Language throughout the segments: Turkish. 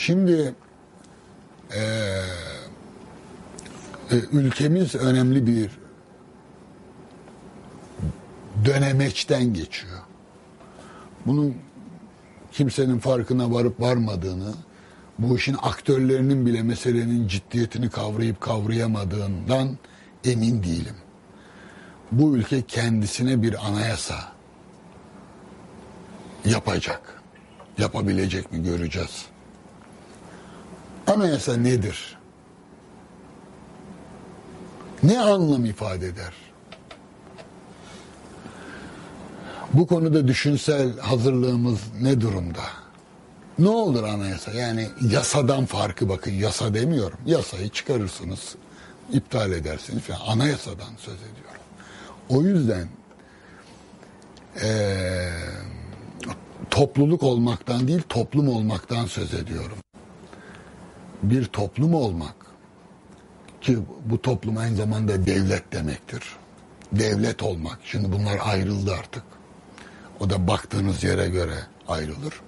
Şimdi e, ülkemiz önemli bir dönemeçten geçiyor. Bunun kimsenin farkına varıp varmadığını, bu işin aktörlerinin bile meselenin ciddiyetini kavrayıp kavrayamadığından emin değilim. Bu ülke kendisine bir anayasa yapacak. Yapabilecek mi göreceğiz. Anayasa nedir? Ne anlam ifade eder? Bu konuda düşünsel hazırlığımız ne durumda? Ne olur anayasa? Yani yasadan farkı bakın yasa demiyorum. Yasayı çıkarırsınız, iptal edersiniz falan. Anayasadan söz ediyorum. O yüzden ee, topluluk olmaktan değil toplum olmaktan söz ediyorum. Bir toplum olmak ki bu toplum aynı zamanda devlet demektir. Devlet olmak. Şimdi bunlar ayrıldı artık. O da baktığınız yere göre ayrılır.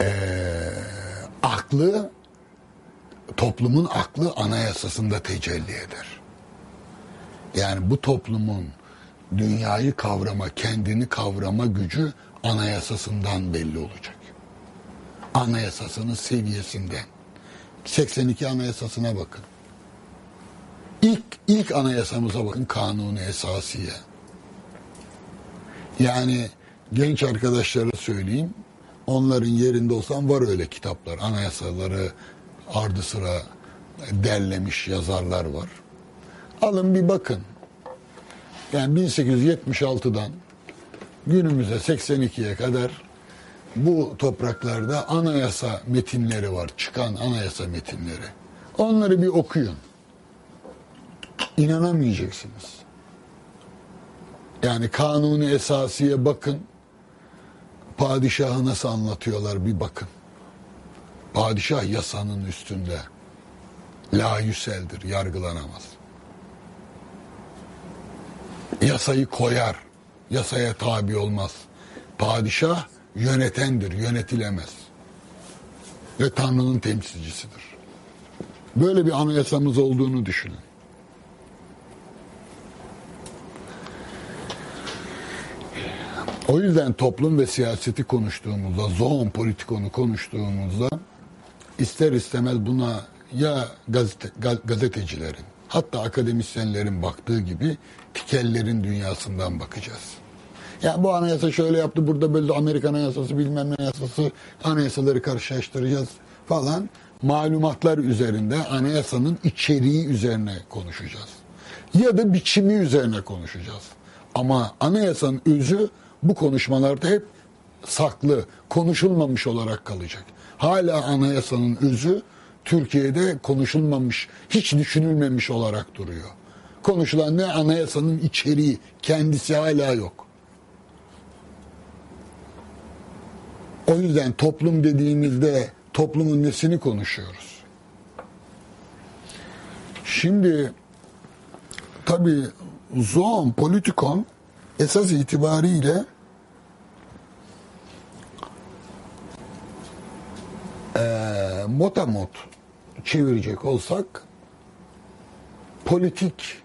Ee, aklı toplumun aklı anayasasında tecelli eder. Yani bu toplumun dünyayı kavrama, kendini kavrama gücü anayasasından belli olacak. Anayasasının seviyesinden. 82 anayasasına bakın. İlk, ilk anayasamıza bakın kanunu esasiye. Yani genç arkadaşlara söyleyeyim. Onların yerinde olsam var öyle kitaplar. Anayasaları ardı sıra derlemiş yazarlar var. Alın bir bakın. Yani 1876'dan günümüze 82'ye kadar bu topraklarda anayasa metinleri var. Çıkan anayasa metinleri. Onları bir okuyun. İnanamayacaksınız. Yani kanuni esasiye bakın. Padişahı nasıl anlatıyorlar bir bakın. Padişah yasanın üstünde. La yüseldir, yargılanamaz. Yasayı koyar, yasaya tabi olmaz. Padişah yönetendir, yönetilemez. Ve Tanrı'nın temsilcisidir. Böyle bir anayasamız olduğunu düşünün. O yüzden toplum ve siyaseti konuştuğumuzda, zoon politikonu konuştuğumuzda ister istemez buna ya gazete, gazetecilerin hatta akademisyenlerin baktığı gibi tikellerin dünyasından bakacağız. Ya bu anayasa şöyle yaptı, burada böyle Amerikan anayasası, bilmem ne anayasası, anayasaları karşılaştıracağız falan. Malumatlar üzerinde anayasanın içeriği üzerine konuşacağız. Ya da biçimi üzerine konuşacağız. Ama anayasanın özü bu konuşmalarda hep saklı, konuşulmamış olarak kalacak. Hala anayasanın özü Türkiye'de konuşulmamış, hiç düşünülmemiş olarak duruyor. Konuşulan ne? Anayasanın içeriği, kendisi hala yok. O yüzden toplum dediğimizde toplumun nesini konuşuyoruz? Şimdi tabii zoon, politikon esas itibariyle e, motamot çevirecek olsak politik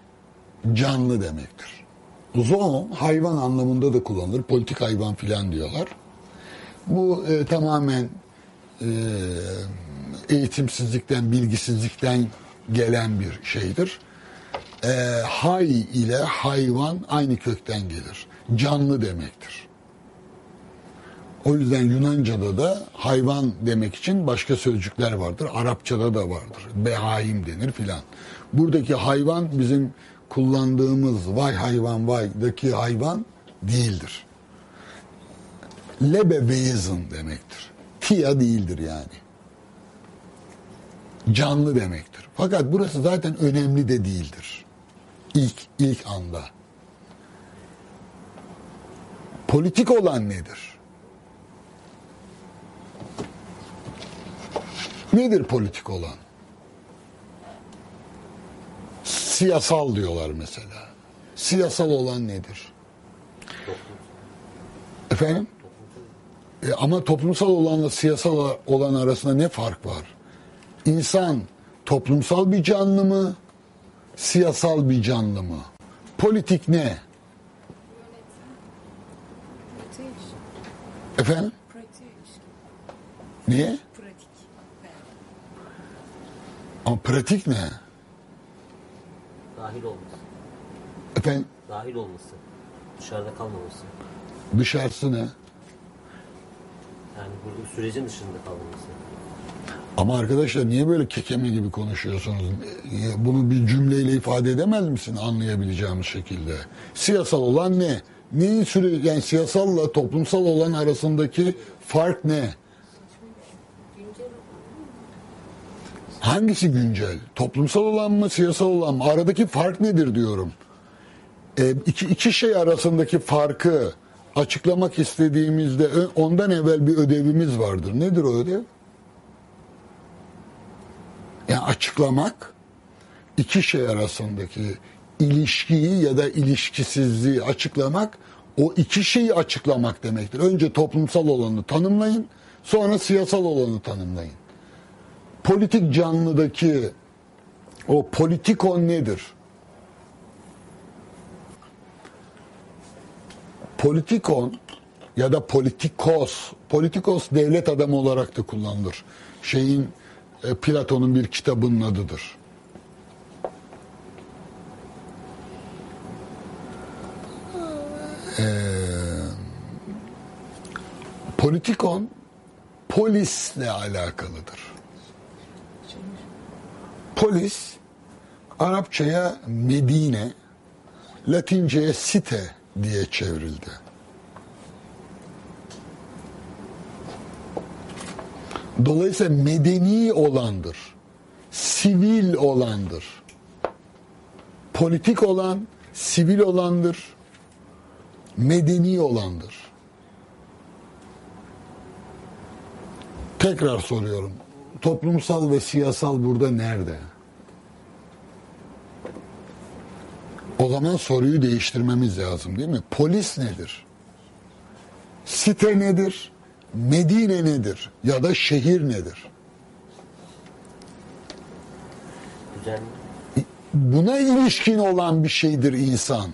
canlı demektir. Zoon hayvan anlamında da kullanılır. Politik hayvan filan diyorlar. Bu e, tamamen e, eğitimsizlikten, bilgisizlikten gelen bir şeydir. E, hay ile hayvan aynı kökten gelir. Canlı demektir. O yüzden Yunanca'da da hayvan demek için başka sözcükler vardır. Arapçada da vardır. Behaim denir filan. Buradaki hayvan bizim kullandığımız vay hayvan vay'daki hayvan değildir. Lebewesen demektir. Tia değildir yani. Canlı demektir. Fakat burası zaten önemli de değildir. İlk, ilk anda. Politik olan nedir? Nedir politik olan? Siyasal diyorlar mesela. Siyasal olan nedir? Efendim? E, ama toplumsal olanla siyasal olan arasında ne fark var? İnsan toplumsal bir canlı mı? Siyasal bir canlı mı? Politik ne? İlişkin. Efendim? İlişkin. Niye? Pratik. Ama pratik ne? Dahil olması. Efendim Dahil olması. Dışarıda kalmaması. dışarısı ne? Yani burada sürecin dışında kalmaması. Ama arkadaşlar niye böyle kekeme gibi konuşuyorsunuz? Bunu bir cümleyle ifade edemez misin anlayabileceğimiz şekilde? Siyasal olan ne? Neyin süre yani siyasalla toplumsal olan arasındaki fark ne? Hangisi güncel? Toplumsal olan mı, siyasal olan mı? Aradaki fark nedir diyorum. E, iki, iki şey arasındaki farkı açıklamak istediğimizde ondan evvel bir ödevimiz vardır. Nedir o ödev? Yani açıklamak iki şey arasındaki ilişkiyi ya da ilişkisizliği açıklamak o iki şeyi açıklamak demektir. Önce toplumsal olanı tanımlayın, sonra siyasal olanı tanımlayın. Politik canlıdaki o politikon nedir? Politikon ya da politikos, politikos devlet adamı olarak da kullanılır. Şeyin e, Platon'un bir kitabının adıdır. Ee, politikon polisle alakalıdır. Polis Arapçaya Medine, Latince'ye site diye çevrildi. Dolayısıyla medeni olandır. Sivil olandır. Politik olan, sivil olandır. Medeni olandır. Tekrar soruyorum. Toplumsal ve siyasal burada nerede? O zaman soruyu değiştirmemiz lazım değil mi? Polis nedir? Site nedir? Medine nedir? Ya da şehir nedir? Düzenli. Buna ilişkin olan bir şeydir insan.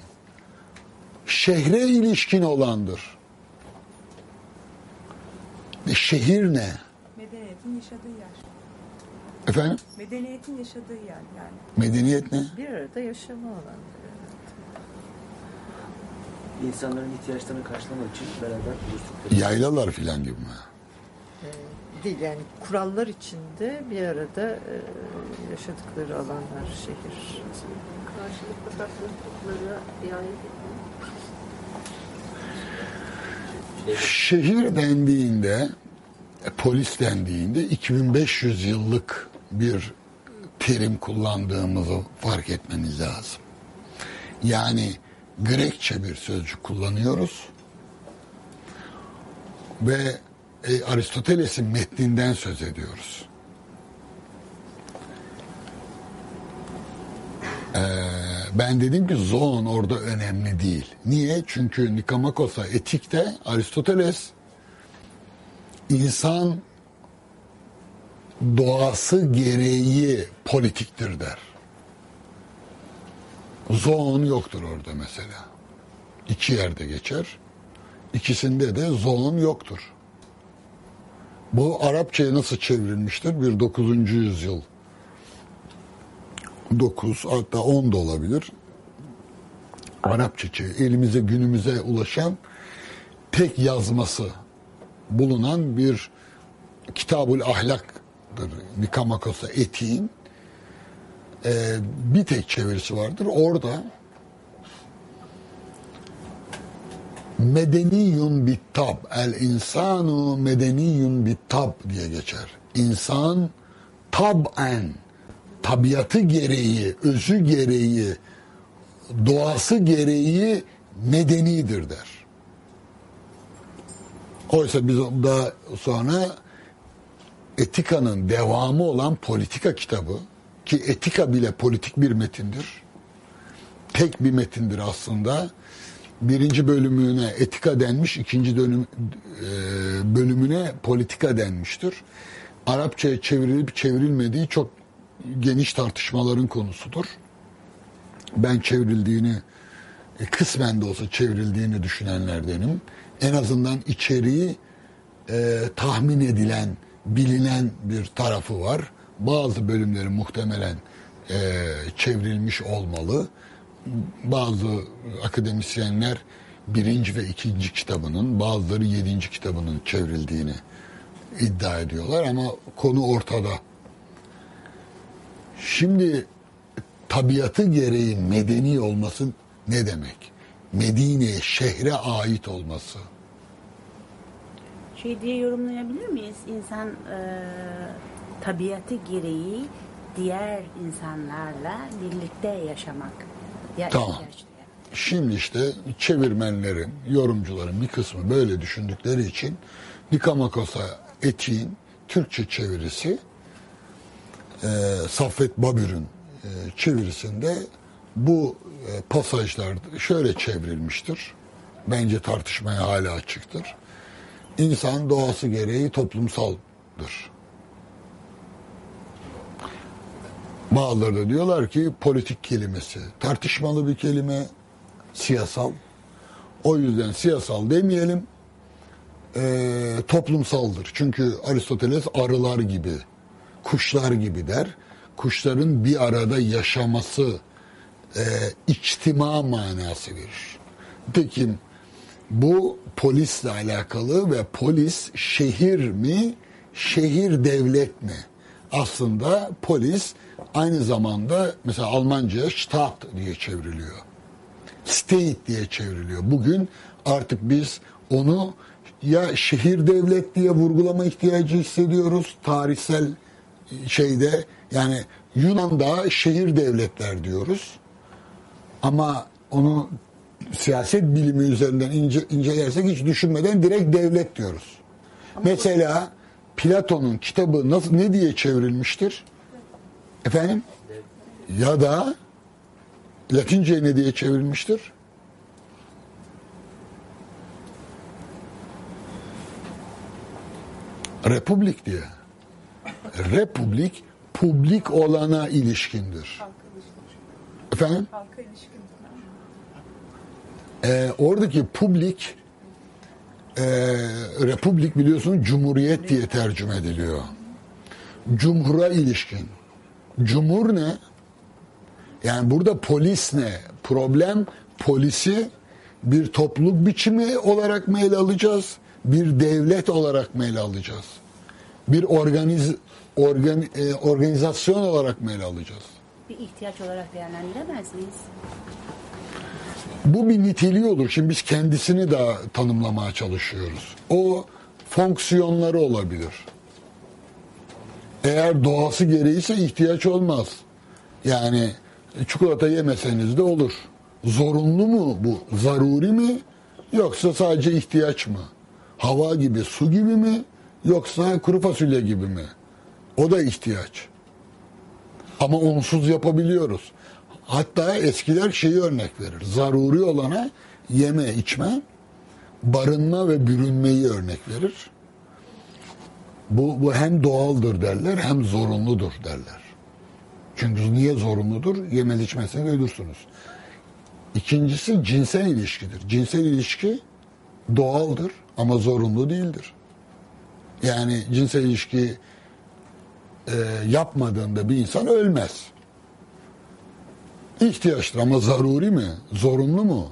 Şehre ilişkin olandır. E, şehir ne? medeniyetin yaşadığı yer. Efendim? Medeniyetin yaşadığı yer yani. Medeniyet ne? Bir arada yaşama alanı. İnsanların ihtiyaçlarını karşılamak için beraber buluştukları. Yaylalar filan gibi mi? değil yani kurallar içinde bir arada e, yaşadıkları alanlar şehir. karşılıklı haklılıklara riayet. Şehir dendiğinde, e, polis dendiğinde 2500 yıllık bir terim kullandığımızı fark etmeniz lazım. Yani Grekçe bir sözcük kullanıyoruz ve e, Aristoteles'in metninden söz ediyoruz. Ee, ben dedim ki zoon orada önemli değil. Niye? Çünkü Nikomakos'a etikte Aristoteles insan doğası gereği politiktir der. Zoon yoktur orada mesela. İki yerde geçer. İkisinde de zoon yoktur. Bu Arapçaya nasıl çevrilmiştir? Bir 9. yüzyıl 9 hatta 10 da olabilir. Arapça elimize günümüze ulaşan tek yazması bulunan bir Kitabul Ahlak'dır. Nikamakos'a etiğin Ee, bir tek çevirisi vardır. Orada medeniyun bittab el insanu medeniyun bittab diye geçer. İnsan tab'en tabiatı gereği, özü gereği, doğası gereği medenidir der. Oysa biz daha sonra Etika'nın devamı olan politika kitabı ki etika bile politik bir metindir. Tek bir metindir aslında. birinci bölümüne etika denmiş, ikinci dönüm, e, bölümüne politika denmiştir. Arapçaya çevrilip çevrilmediği çok geniş tartışmaların konusudur. Ben çevrildiğini, e, kısmen de olsa çevrildiğini düşünenlerdenim. En azından içeriği e, tahmin edilen, bilinen bir tarafı var. Bazı bölümleri muhtemelen e, çevrilmiş olmalı. Bazı akademisyenler birinci ve ikinci kitabının, bazıları yedinci kitabının çevrildiğini iddia ediyorlar ama konu ortada. Şimdi tabiatı gereği medeni olması ne demek? Medine şehre ait olması. Şey diye yorumlayabilir miyiz? İnsan e, tabiatı gereği diğer insanlarla birlikte yaşamak. Ya Tamam. Şimdi işte çevirmenlerin, yorumcuların bir kısmı böyle düşündükleri için Nikamakos'a Etiğin Türkçe çevirisi e, Saffet Babür'ün e, çevirisinde bu e, pasajlar şöyle çevrilmiştir. Bence tartışmaya hala açıktır. İnsan doğası gereği toplumsaldır. Bazıları da diyorlar ki politik kelimesi tartışmalı bir kelime, siyasal. O yüzden siyasal demeyelim, eee, toplumsaldır. Çünkü Aristoteles arılar gibi, kuşlar gibi der. Kuşların bir arada yaşaması eee içtima manası verir. Nitekim bu polisle alakalı ve polis şehir mi, şehir devlet mi? Aslında polis aynı zamanda mesela Almanca'ya Staat diye çevriliyor. State diye çevriliyor. Bugün artık biz onu ya şehir devlet diye vurgulama ihtiyacı hissediyoruz tarihsel şeyde yani Yunan'da şehir devletler diyoruz. Ama onu siyaset bilimi üzerinden ince, incelersek hiç düşünmeden direkt devlet diyoruz. Mesela Platon'un kitabı nasıl ne diye çevrilmiştir? Efendim? Ya da Latince ne diye çevrilmiştir? Republik diye. Republik publik olana ilişkindir. Efendim? Ee, oradaki publik e, republik biliyorsunuz cumhuriyet diye tercüme ediliyor. Cumhura ilişkin. Cumhur ne? Yani burada polis ne? Problem polisi bir topluluk biçimi olarak mı ele alacağız? Bir devlet olarak mı ele alacağız? Bir organiz, organ, e, organizasyon olarak mı ele alacağız? Bir ihtiyaç olarak değerlendiremez miyiz? Bu bir niteliği olur. Şimdi biz kendisini daha tanımlamaya çalışıyoruz. O fonksiyonları olabilir. Eğer doğası gereğiyse ihtiyaç olmaz. Yani çikolata yemeseniz de olur. Zorunlu mu bu? Zaruri mi? Yoksa sadece ihtiyaç mı? Hava gibi, su gibi mi? Yoksa kuru fasulye gibi mi? O da ihtiyaç. Ama onsuz yapabiliyoruz. Hatta eskiler şeyi örnek verir. Zaruri olana yeme, içme, barınma ve bürünmeyi örnek verir. Bu, bu hem doğaldır derler hem zorunludur derler. Çünkü niye zorunludur? Yemez içmezseniz ölürsünüz. İkincisi cinsel ilişkidir. Cinsel ilişki doğaldır ama zorunlu değildir. Yani cinsel ilişki e, yapmadığında bir insan ölmez. İhtiyaçtır ama zaruri mi? Zorunlu mu?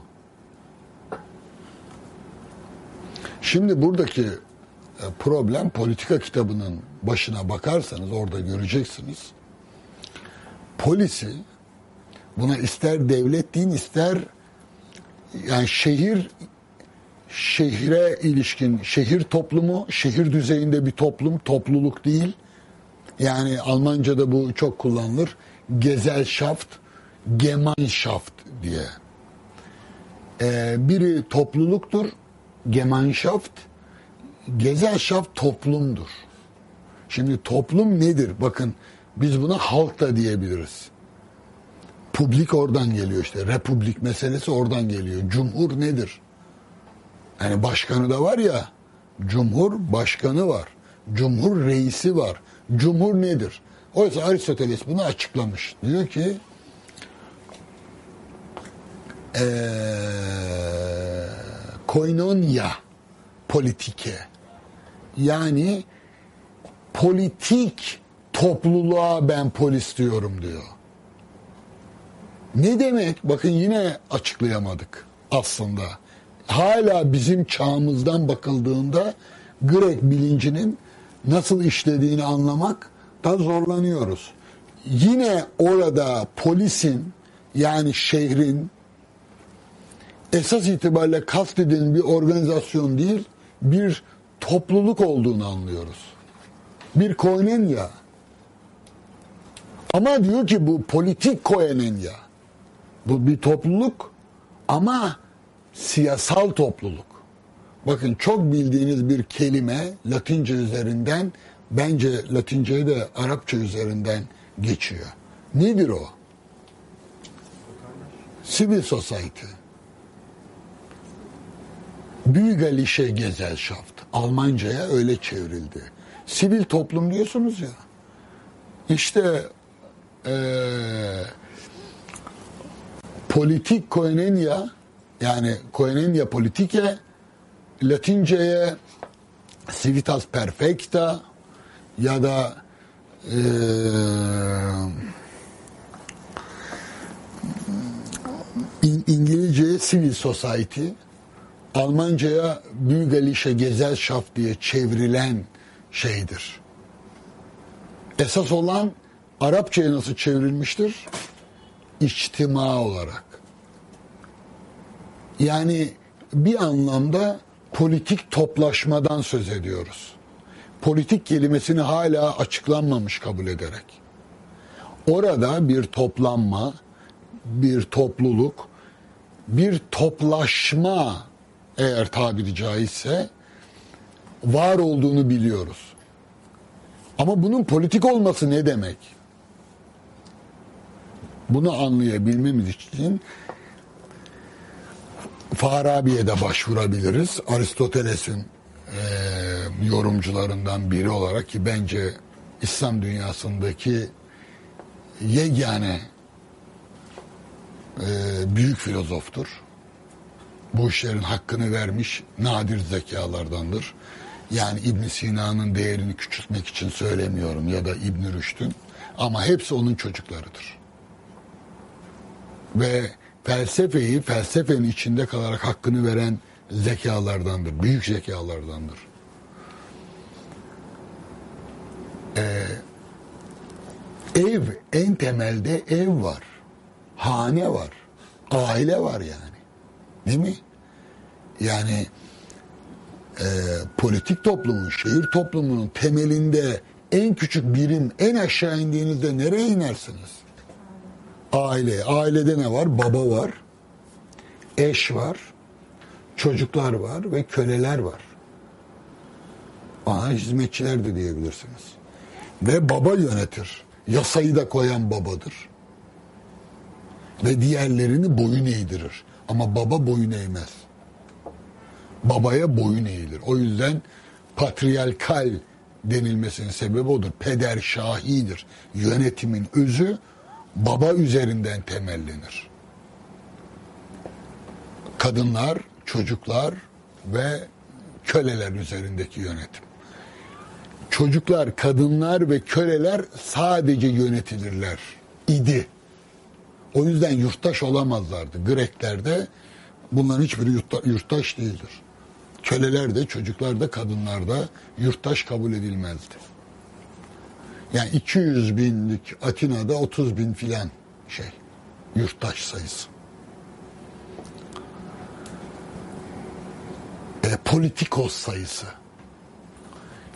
Şimdi buradaki problem politika kitabının başına bakarsanız orada göreceksiniz. Polisi buna ister devlet deyin ister yani şehir şehre ilişkin şehir toplumu, şehir düzeyinde bir toplum, topluluk değil. Yani Almanca'da bu çok kullanılır. Gesellschaft, Gemeinschaft diye. Ee, biri topluluktur, Gemeinschaft, Gesellschaft toplumdur. Şimdi toplum nedir? Bakın biz buna halk da diyebiliriz. publik oradan geliyor işte. Republik meselesi oradan geliyor. Cumhur nedir? Yani başkanı da var ya. Cumhur başkanı var. Cumhur reisi var. Cumhur nedir? Oysa Aristoteles bunu açıklamış. Diyor ki eee koinonia politike yani politik topluluğa ben polis diyorum diyor. Ne demek? Bakın yine açıklayamadık aslında. Hala bizim çağımızdan bakıldığında Grek bilincinin nasıl işlediğini anlamak da zorlanıyoruz. Yine orada polisin yani şehrin esas itibariyle kastedilen bir organizasyon değil, bir topluluk olduğunu anlıyoruz. Bir koinenya. Ama diyor ki bu politik koinenya. Bu bir topluluk ama siyasal topluluk. Bakın çok bildiğiniz bir kelime Latince üzerinden bence Latince'ye de Arapça üzerinden geçiyor. Nedir o? Civil society. Bürgerliche Gesellschaft. Almanca'ya öyle çevrildi. Sivil toplum diyorsunuz ya. İşte eee politik koinenya yani koinenya politike Latince'ye civitas perfecta ya da İn- İngilizce'ye civil society Almanca'ya Bürgerliche Gesellschaft diye çevrilen şeydir. Esas olan Arapçaya nasıl çevrilmiştir? İçtima olarak. Yani bir anlamda politik toplaşmadan söz ediyoruz. Politik kelimesini hala açıklanmamış kabul ederek. Orada bir toplanma, bir topluluk, bir toplaşma eğer tabiri caizse var olduğunu biliyoruz. Ama bunun politik olması ne demek? Bunu anlayabilmemiz için Farabi'ye de başvurabiliriz. Aristoteles'in eee, yorumcularından biri olarak ki bence İslam dünyasındaki yegane eee, büyük filozoftur. Bu işlerin hakkını vermiş nadir zekalardandır. Yani İbn Sina'nın değerini küçültmek için söylemiyorum ya da İbn Rüşd'ün ama hepsi onun çocuklarıdır. Ve felsefeyi felsefenin içinde kalarak hakkını veren zekalardandır, büyük zekalardandır. Ee, ev, en temelde ev var, hane var, aile var yani. Değil mi? Yani e, politik toplumun, şehir toplumunun temelinde en küçük birim en aşağı indiğinizde nereye inersiniz? Aile. Ailede ne var? Baba var, eş var, çocuklar var ve köleler var. Aha hizmetçiler de diyebilirsiniz. Ve baba yönetir. Yasayı da koyan babadır. Ve diğerlerini boyun eğdirir. Ama baba boyun eğmez. Babaya boyun eğilir. O yüzden patriarkal denilmesinin sebebi odur. Peder şahidir. Yönetimin özü baba üzerinden temellenir. Kadınlar, çocuklar ve köleler üzerindeki yönetim. Çocuklar, kadınlar ve köleler sadece yönetilirler idi. O yüzden yurttaş olamazlardı. Greklerde bunların hiçbiri yurtta- yurttaş değildir. Köleler de, çocuklar da, kadınlar da yurttaş kabul edilmezdi. Yani 200 binlik Atina'da 30 bin filan şey, yurttaş sayısı. E, politikos sayısı.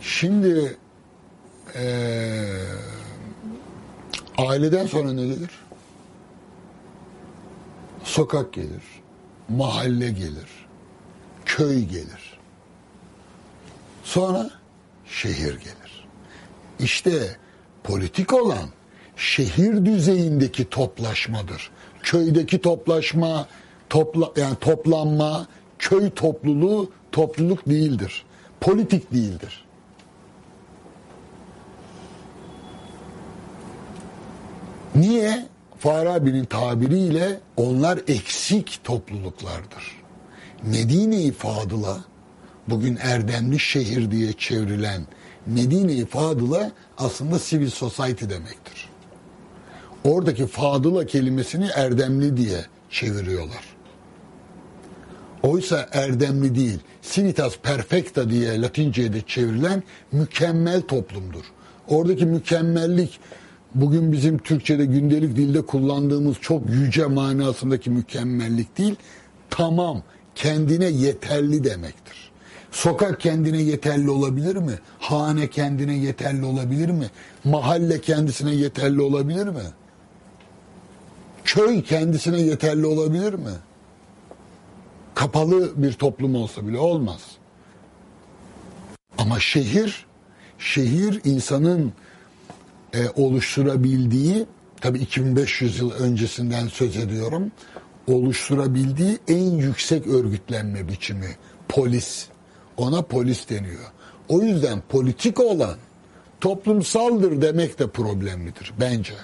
Şimdi e, aileden sonra ne gelir? Sokak gelir, mahalle gelir, köy gelir. Sonra şehir gelir. İşte politik olan şehir düzeyindeki toplaşmadır. Köydeki toplaşma, topla, yani toplanma, köy topluluğu topluluk değildir. Politik değildir. Niye? Farabi'nin tabiriyle onlar eksik topluluklardır. Medine-i Fadıla, bugün Erdemli şehir diye çevrilen Medine-i Fadıla aslında civil society demektir. Oradaki Fadıla kelimesini Erdemli diye çeviriyorlar. Oysa erdemli değil, civitas perfecta diye Latince'de çevrilen mükemmel toplumdur. Oradaki mükemmellik bugün bizim Türkçe'de gündelik dilde kullandığımız çok yüce manasındaki mükemmellik değil, tamam, kendine yeterli demektir. Sokak kendine yeterli olabilir mi? Hane kendine yeterli olabilir mi? Mahalle kendisine yeterli olabilir mi? Köy kendisine yeterli olabilir mi? Kapalı bir toplum olsa bile olmaz. Ama şehir, şehir insanın e, oluşturabildiği, tabii 2500 yıl öncesinden söz ediyorum, oluşturabildiği en yüksek örgütlenme biçimi polis. Ona polis deniyor. O yüzden politik olan toplumsaldır demek de problemlidir bence.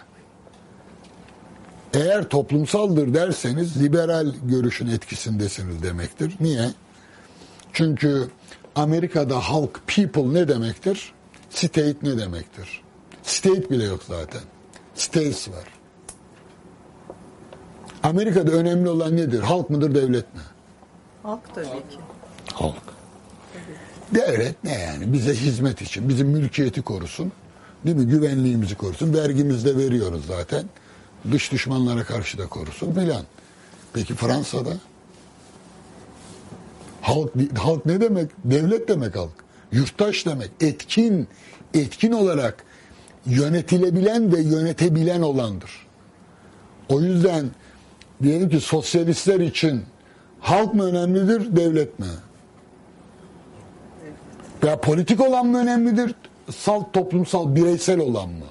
Eğer toplumsaldır derseniz liberal görüşün etkisindesiniz demektir. Niye? Çünkü Amerika'da halk, people ne demektir? State ne demektir? State bile yok zaten. States var. Amerika'da önemli olan nedir? Halk mıdır, devlet mi? Halk tabii ki. Halk. Devlet ne yani? Bize hizmet için, bizim mülkiyeti korusun. Değil mi? Güvenliğimizi korusun. Vergimizi de veriyoruz zaten. Dış düşmanlara karşı da korusun filan. Peki Fransa'da? Halk, halk ne demek? Devlet demek halk. Yurttaş demek. Etkin, etkin olarak yönetilebilen ve yönetebilen olandır. O yüzden diyelim ki sosyalistler için halk mı önemlidir, devlet mi? Ya politik olan mı önemlidir, salt toplumsal, bireysel olan mı?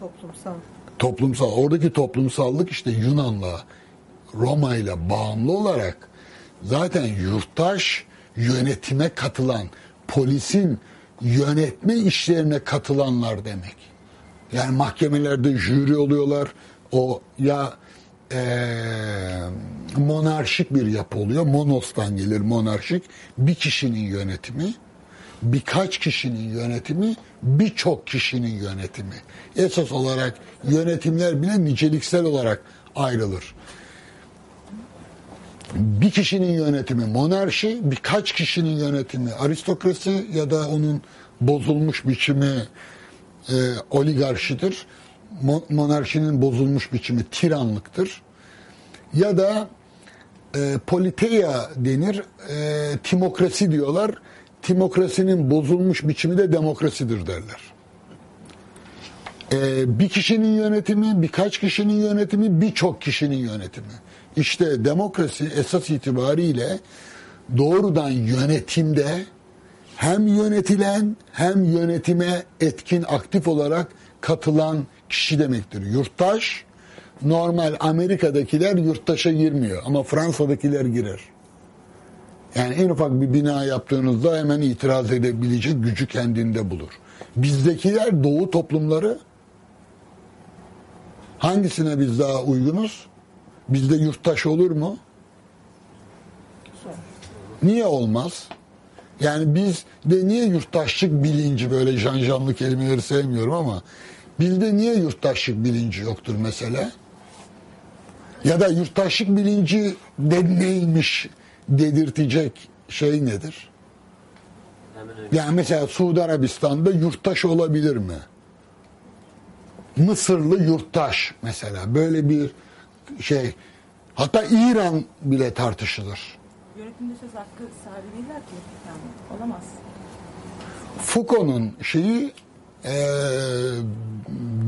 Toplumsal. Toplumsal, oradaki toplumsallık işte Yunan'la, Roma ile bağımlı olarak zaten yurttaş yönetime katılan, polisin yönetme işlerine katılanlar demek. Yani mahkemelerde jüri oluyorlar. O ya eee, monarşik bir yapı oluyor. Monos'tan gelir monarşik. Bir kişinin yönetimi, birkaç kişinin yönetimi, birçok kişinin yönetimi. Esas olarak yönetimler bile niceliksel olarak ayrılır. Bir kişinin yönetimi monarşi, birkaç kişinin yönetimi aristokrasi ya da onun bozulmuş biçimi e, oligarşidir. Mo- monarşinin bozulmuş biçimi tiranlıktır. Ya da e, politeia denir, e, timokrasi diyorlar. Timokrasinin bozulmuş biçimi de demokrasidir derler. E, bir kişinin yönetimi, birkaç kişinin yönetimi, birçok kişinin yönetimi. İşte demokrasi esas itibariyle doğrudan yönetimde hem yönetilen hem yönetime etkin aktif olarak katılan kişi demektir. Yurttaş normal Amerika'dakiler yurttaşa girmiyor ama Fransa'dakiler girer. Yani en ufak bir bina yaptığınızda hemen itiraz edebilecek gücü kendinde bulur. Bizdekiler doğu toplumları hangisine biz daha uygunuz? Bizde yurttaş olur mu? Niye olmaz? Yani biz de niye yurttaşlık bilinci böyle janjanlı kelimeleri sevmiyorum ama bizde niye yurttaşlık bilinci yoktur mesela? Ya da yurttaşlık bilinci de neymiş dedirtecek şey nedir? Yani mesela Suudi Arabistan'da yurttaş olabilir mi? Mısırlı yurttaş mesela böyle bir şey. Hatta İran bile tartışılır. Yönetimde söz hakkı sahibi değiller ki. Yani olamaz. Foucault'un şeyi eee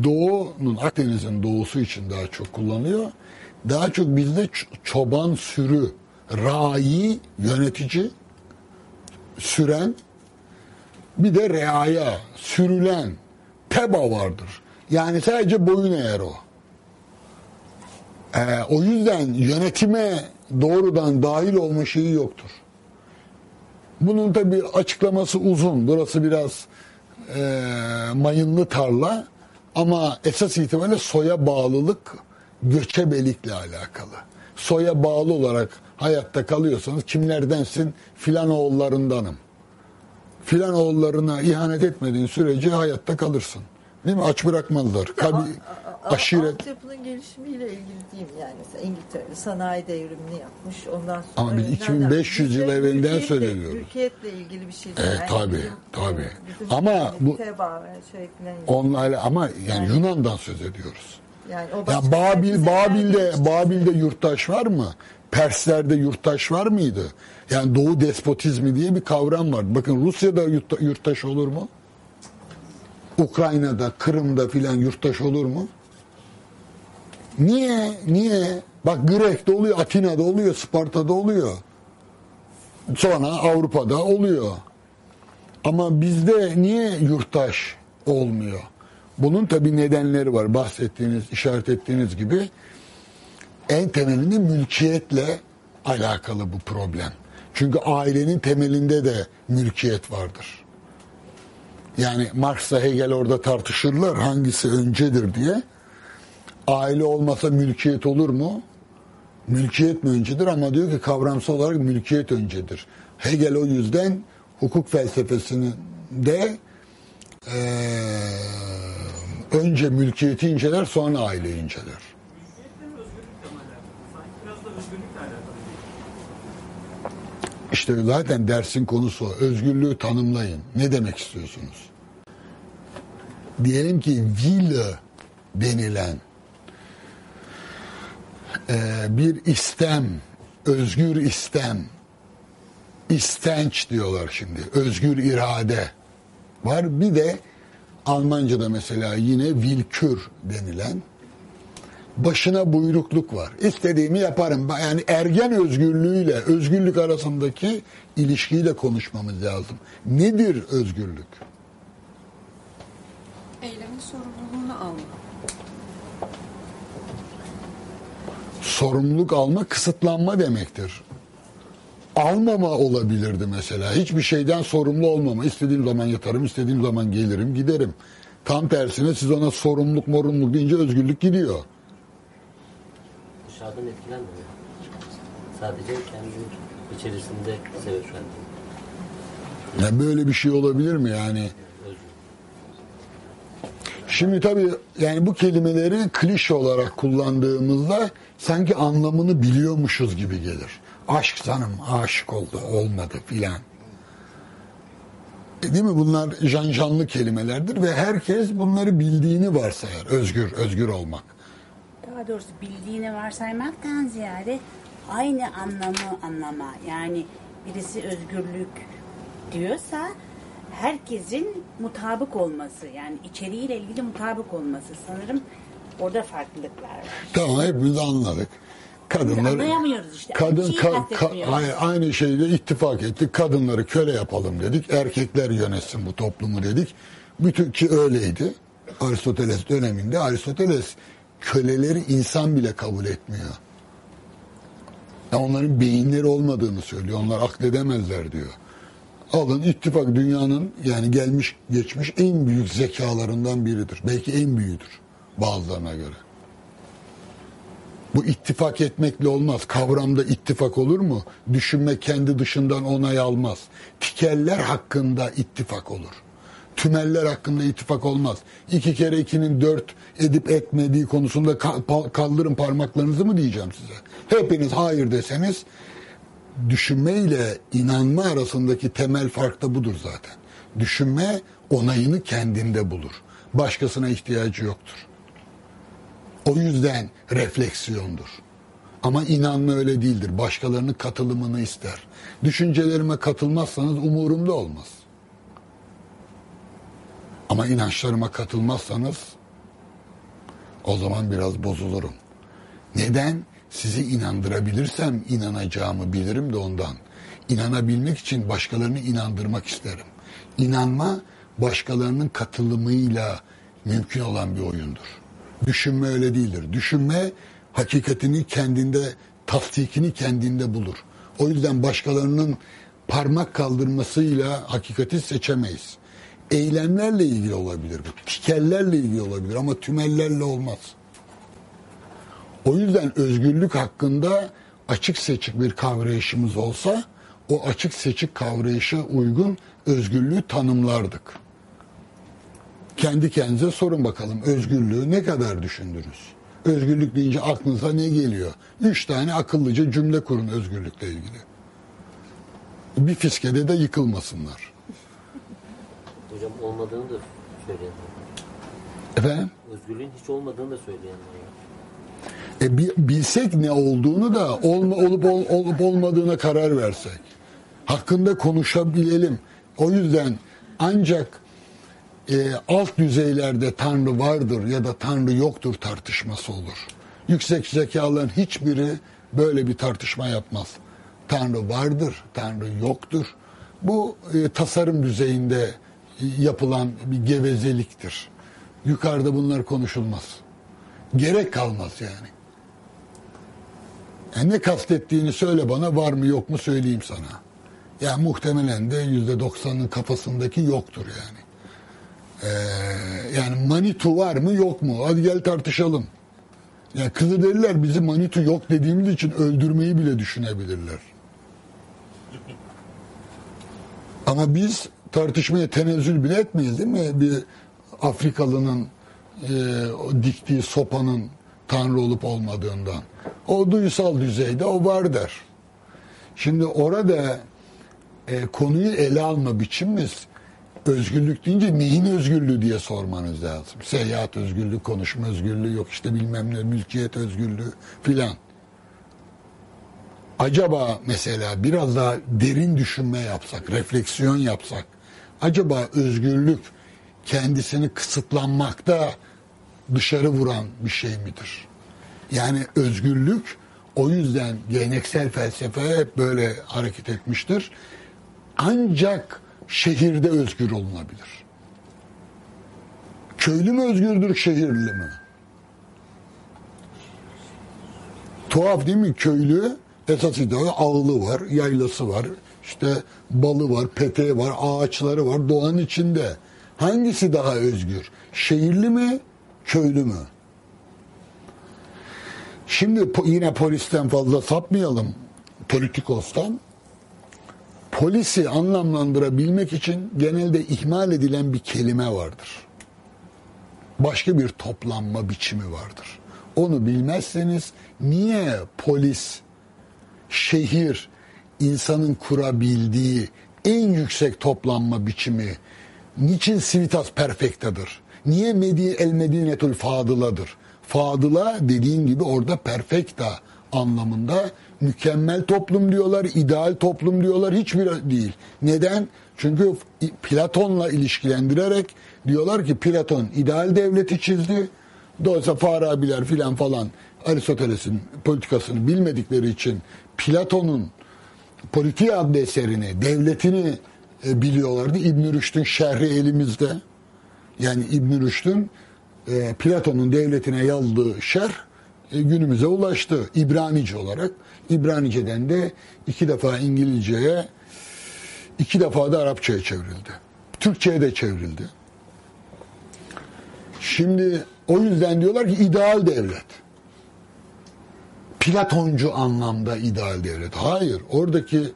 doğunun Akdeniz'in doğusu için daha çok kullanıyor. Daha çok bizde çoban sürü, rai, yönetici, süren, bir de reaya, sürülen, teba vardır. Yani sadece boyun eğer o. Ee, o yüzden yönetime doğrudan dahil olma şeyi yoktur. Bunun tabi açıklaması uzun. Burası biraz e, mayınlı tarla ama esas itibariyle soya bağlılık göçebelikle alakalı. Soya bağlı olarak hayatta kalıyorsanız kimlerdensin? Filan oğullarındanım. Filan oğullarına ihanet etmediğin sürece hayatta kalırsın. Değil mi? Aç bırakmazlar. Kabi, aşiret. Altyapının gelişimiyle ilgili diyeyim yani. İngiltere sanayi devrimini yapmış. Ondan sonra Ama biz nereden- 2500 yıl mülkiyetle- söylüyoruz. Mülkiyetle ilgili bir şey. Evet, tabii, bizim- tabii. bizim Ama bu- Teba şey. Onlarla ama yani Yunan'dan söz ediyoruz. Yani o Ya Babil Babil'de Babil'de yurttaş var mı? Perslerde yurttaş var mıydı? Yani Doğu despotizmi diye bir kavram var. Bakın Rusya'da yurtta- yurttaş olur mu? Ukrayna'da, Kırım'da filan yurttaş olur mu? Niye? Niye? Bak Grek'te oluyor, Atina'da oluyor, Sparta'da oluyor. Sonra Avrupa'da oluyor. Ama bizde niye yurttaş olmuyor? Bunun tabi nedenleri var. Bahsettiğiniz, işaret ettiğiniz gibi en temelinde mülkiyetle alakalı bu problem. Çünkü ailenin temelinde de mülkiyet vardır. Yani Marx'la Hegel orada tartışırlar hangisi öncedir diye. Aile olmasa mülkiyet olur mu? Mülkiyet mi öncedir ama diyor ki kavramsal olarak mülkiyet öncedir. Hegel o yüzden hukuk felsefesinin de eee, önce mülkiyeti inceler sonra aileyi inceler. İşte zaten dersin konusu. Özgürlüğü tanımlayın. Ne demek istiyorsunuz? Diyelim ki Wille denilen bir istem, özgür istem, istenç diyorlar şimdi. Özgür irade var. Bir de Almanca'da mesela yine Willkür denilen başına buyrukluk var. İstediğimi yaparım. Yani ergen özgürlüğüyle özgürlük arasındaki ilişkiyi de konuşmamız lazım. Nedir özgürlük? Eylemin sorumluluğunu alma. Sorumluluk alma kısıtlanma demektir. Almama olabilirdi mesela. Hiçbir şeyden sorumlu olmama. İstediğim zaman yatarım, istediğim zaman gelirim, giderim. Tam tersine siz ona sorumluluk morumluluk deyince özgürlük gidiyor. Dışarıdan etkilenmiyor. Sadece kendi içerisinde sebeplendiği. Ya böyle bir şey olabilir mi yani? Şimdi tabii yani bu kelimeleri klişe olarak kullandığımızda sanki anlamını biliyormuşuz gibi gelir. Aşk sanım aşık oldu olmadı filan. E, Değil mi? Bunlar janjanlı kelimelerdir ve herkes bunları bildiğini varsayar. Özgür, özgür olmak. Daha doğrusu bildiğini varsaymaktan ziyade aynı anlamı anlama. Yani birisi özgürlük diyorsa herkesin mutabık olması yani içeriğiyle ilgili mutabık olması sanırım orada farklılıklar var. Tamam hepimiz anladık. Kadınlar Anlayamıyoruz işte. Kadın ka- ka- aynı şeyde ittifak ettik. Kadınları köle yapalım dedik. Erkekler yönetsin bu toplumu dedik. Bütün ki öyleydi. Aristoteles döneminde Aristoteles köleleri insan bile kabul etmiyor. Ya onların beyinleri olmadığını söylüyor. Onlar akledemezler diyor. Alın ittifak dünyanın yani gelmiş geçmiş en büyük zekalarından biridir. Belki en büyüğüdür bazılarına göre. Bu ittifak etmekle olmaz. Kavramda ittifak olur mu? Düşünme kendi dışından onay almaz. Tikerler hakkında ittifak olur. Tümeller hakkında ittifak olmaz. İki kere ikinin dört edip etmediği konusunda kaldırın parmaklarınızı mı diyeceğim size? Hepiniz hayır deseniz düşünme ile inanma arasındaki temel fark da budur zaten. Düşünme onayını kendinde bulur. Başkasına ihtiyacı yoktur. O yüzden refleksiyondur. Ama inanma öyle değildir. Başkalarının katılımını ister. Düşüncelerime katılmazsanız umurumda olmaz. Ama inançlarıma katılmazsanız o zaman biraz bozulurum. Neden? Sizi inandırabilirsem inanacağımı bilirim de ondan. İnanabilmek için başkalarını inandırmak isterim. İnanma başkalarının katılımıyla mümkün olan bir oyundur. Düşünme öyle değildir. Düşünme hakikatini kendinde, tasdikini kendinde bulur. O yüzden başkalarının parmak kaldırmasıyla hakikati seçemeyiz. Eylemlerle ilgili olabilir bu. Tikellerle ilgili olabilir ama tümellerle olmaz. O yüzden özgürlük hakkında açık seçik bir kavrayışımız olsa o açık seçik kavrayışa uygun özgürlüğü tanımlardık. Kendi kendinize sorun bakalım özgürlüğü ne kadar düşündünüz? Özgürlük deyince aklınıza ne geliyor? Üç tane akıllıca cümle kurun özgürlükle ilgili. Bir fiskede de yıkılmasınlar. Hocam olmadığını da söyleyen var. Efendim? Özgürlüğün hiç olmadığını da söyleyen var. E, bi- bilsek ne olduğunu da olma, olup ol- olup olmadığına karar versek. Hakkında konuşabilelim. O yüzden ancak e, alt düzeylerde Tanrı vardır ya da Tanrı yoktur tartışması olur. Yüksek zekaların hiçbiri böyle bir tartışma yapmaz. Tanrı vardır, Tanrı yoktur. Bu e, tasarım düzeyinde yapılan bir gevezeliktir. Yukarıda bunlar konuşulmaz. Gerek kalmaz yani. Yani ne kastettiğini söyle bana var mı yok mu söyleyeyim sana. Ya muhtemelen de yüzde doksanın kafasındaki yoktur yani. Ee, yani Manitu var mı yok mu? Hadi gel tartışalım. Ya Kızılderililer bizi Manitu yok dediğimiz için öldürmeyi bile düşünebilirler. Ama biz tartışmaya tenezzül bile etmeyiz değil mi? Bir Afrikalının e, diktiği sopanın Tanrı olup olmadığından. O duysal düzeyde o var der. Şimdi orada e, konuyu ele alma biçimimiz özgürlük deyince neyin özgürlüğü diye sormanız lazım. Seyahat özgürlüğü, konuşma özgürlüğü, yok işte bilmem ne, mülkiyet özgürlüğü filan. Acaba mesela biraz daha derin düşünme yapsak, refleksiyon yapsak, acaba özgürlük kendisini kısıtlanmakta dışarı vuran bir şey midir? Yani özgürlük o yüzden geleneksel felsefe hep böyle hareket etmiştir. Ancak şehirde özgür olunabilir. Köylü mü özgürdür, şehirli mi? Tuhaf değil mi? Köylü esas itibariyle ağlı var, yaylası var, işte balı var, peteği var, ağaçları var doğanın içinde. Hangisi daha özgür? Şehirli mi, köylü mü? Şimdi yine polisten fazla sapmayalım. Politikostan. Polisi anlamlandırabilmek için genelde ihmal edilen bir kelime vardır. Başka bir toplanma biçimi vardır. Onu bilmezseniz niye polis, şehir, insanın kurabildiği en yüksek toplanma biçimi, niçin civitas perfectadır? Niye medi el medinetul fadıladır? Fadıla dediğin gibi orada perfecta anlamında mükemmel toplum diyorlar, ideal toplum diyorlar hiçbir değil. Neden? Çünkü Platon'la ilişkilendirerek diyorlar ki Platon ideal devleti çizdi. Dolayısıyla Farabiler filan falan Aristoteles'in politikasını bilmedikleri için Platon'un Politik adlı eserini, devletini e, biliyorlardı. İbn Rüşd'ün şerhi elimizde. Yani İbn Rüşd'ün e, Platon'un devletine yazdığı şerh e, günümüze ulaştı. İbranice olarak. İbranice'den de iki defa İngilizce'ye, iki defa da Arapça'ya çevrildi. Türkçe'ye de çevrildi. Şimdi o yüzden diyorlar ki ideal devlet. Platoncu anlamda ideal devlet. Hayır, oradaki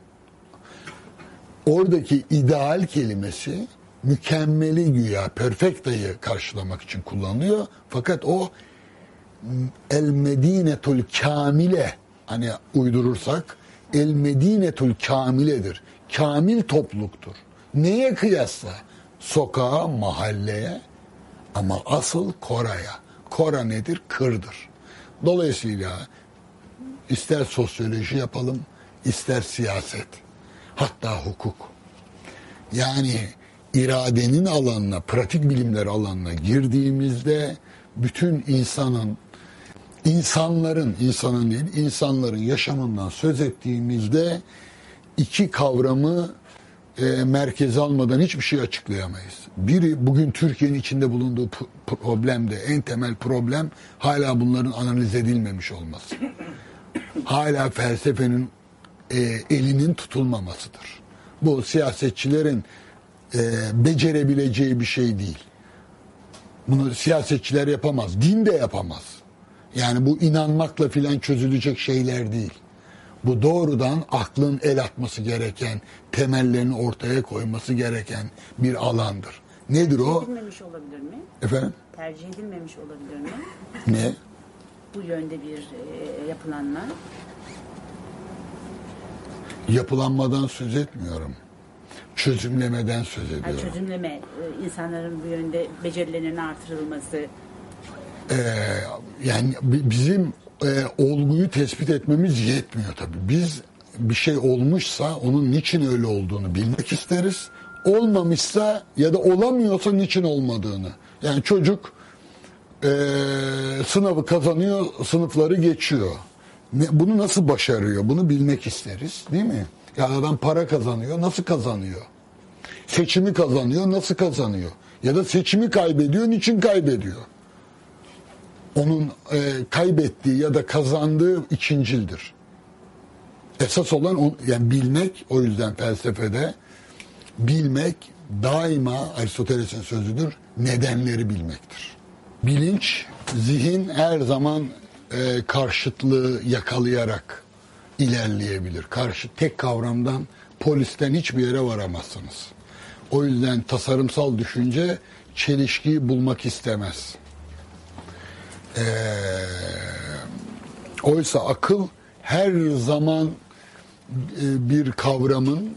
oradaki ideal kelimesi mükemmeli güya, perfecta'yı karşılamak için kullanılıyor. Fakat o el medinetul kamile hani uydurursak el medinetul kamiledir. Kamil topluluktur. Neye kıyasla? Sokağa, mahalleye ama asıl Kora'ya. Kora nedir? Kırdır. Dolayısıyla ister sosyoloji yapalım, ister siyaset, hatta hukuk. Yani iradenin alanına, pratik bilimler alanına girdiğimizde bütün insanın, insanların, insanın değil, insanların yaşamından söz ettiğimizde iki kavramı e, merkeze almadan hiçbir şey açıklayamayız. Biri bugün Türkiye'nin içinde bulunduğu problemde en temel problem hala bunların analiz edilmemiş olması. Hala felsefenin e, elinin tutulmamasıdır. Bu siyasetçilerin e, becerebileceği bir şey değil. Bunu siyasetçiler yapamaz. Din de yapamaz. Yani bu inanmakla filan çözülecek şeyler değil. Bu doğrudan aklın el atması gereken, temellerini ortaya koyması gereken bir alandır. Nedir o? Edilmemiş olabilir mi? Efendim? Tercih edilmemiş olabilir mi? Ne? Bu yönde bir e, yapılanma. Yapılanmadan söz etmiyorum. Çözümlemeden söz Yani ediyorum. çözümleme, e, insanların bu yönde becerilerinin artırılması. Ee, yani bi- bizim e, olguyu tespit etmemiz yetmiyor tabii. Biz bir şey olmuşsa onun niçin öyle olduğunu bilmek isteriz. Olmamışsa ya da olamıyorsa niçin olmadığını. Yani çocuk e, sınavı kazanıyor, sınıfları geçiyor. Ne, bunu nasıl başarıyor? Bunu bilmek isteriz, değil mi? Ya adam para kazanıyor, nasıl kazanıyor? Seçimi kazanıyor, nasıl kazanıyor? Ya da seçimi kaybediyor, niçin kaybediyor? Onun e, kaybettiği ya da kazandığı ikincildir. Esas olan on, yani bilmek o yüzden felsefede bilmek daima Aristoteles'in sözüdür nedenleri bilmektir. Bilinç zihin her zaman e, karşıtlığı yakalayarak ilerleyebilir. Karşı tek kavramdan polisten hiçbir yere varamazsınız. O yüzden tasarımsal düşünce çelişkiyi bulmak istemez. Ee, oysa akıl her zaman e, bir kavramın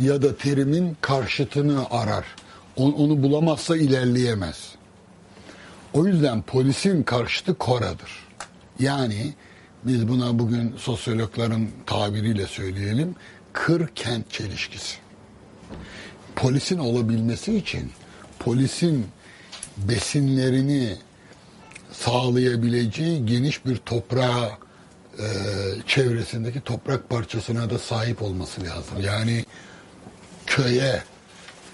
ya da terimin karşıtını arar. On- Onu bulamazsa ilerleyemez. O yüzden polisin karşıtı koradır. Yani biz buna bugün sosyologların tabiriyle söyleyelim kır kent çelişkisi. Polisin olabilmesi için polisin besinlerini sağlayabileceği geniş bir toprağa e, çevresindeki toprak parçasına da sahip olması lazım. Yani köye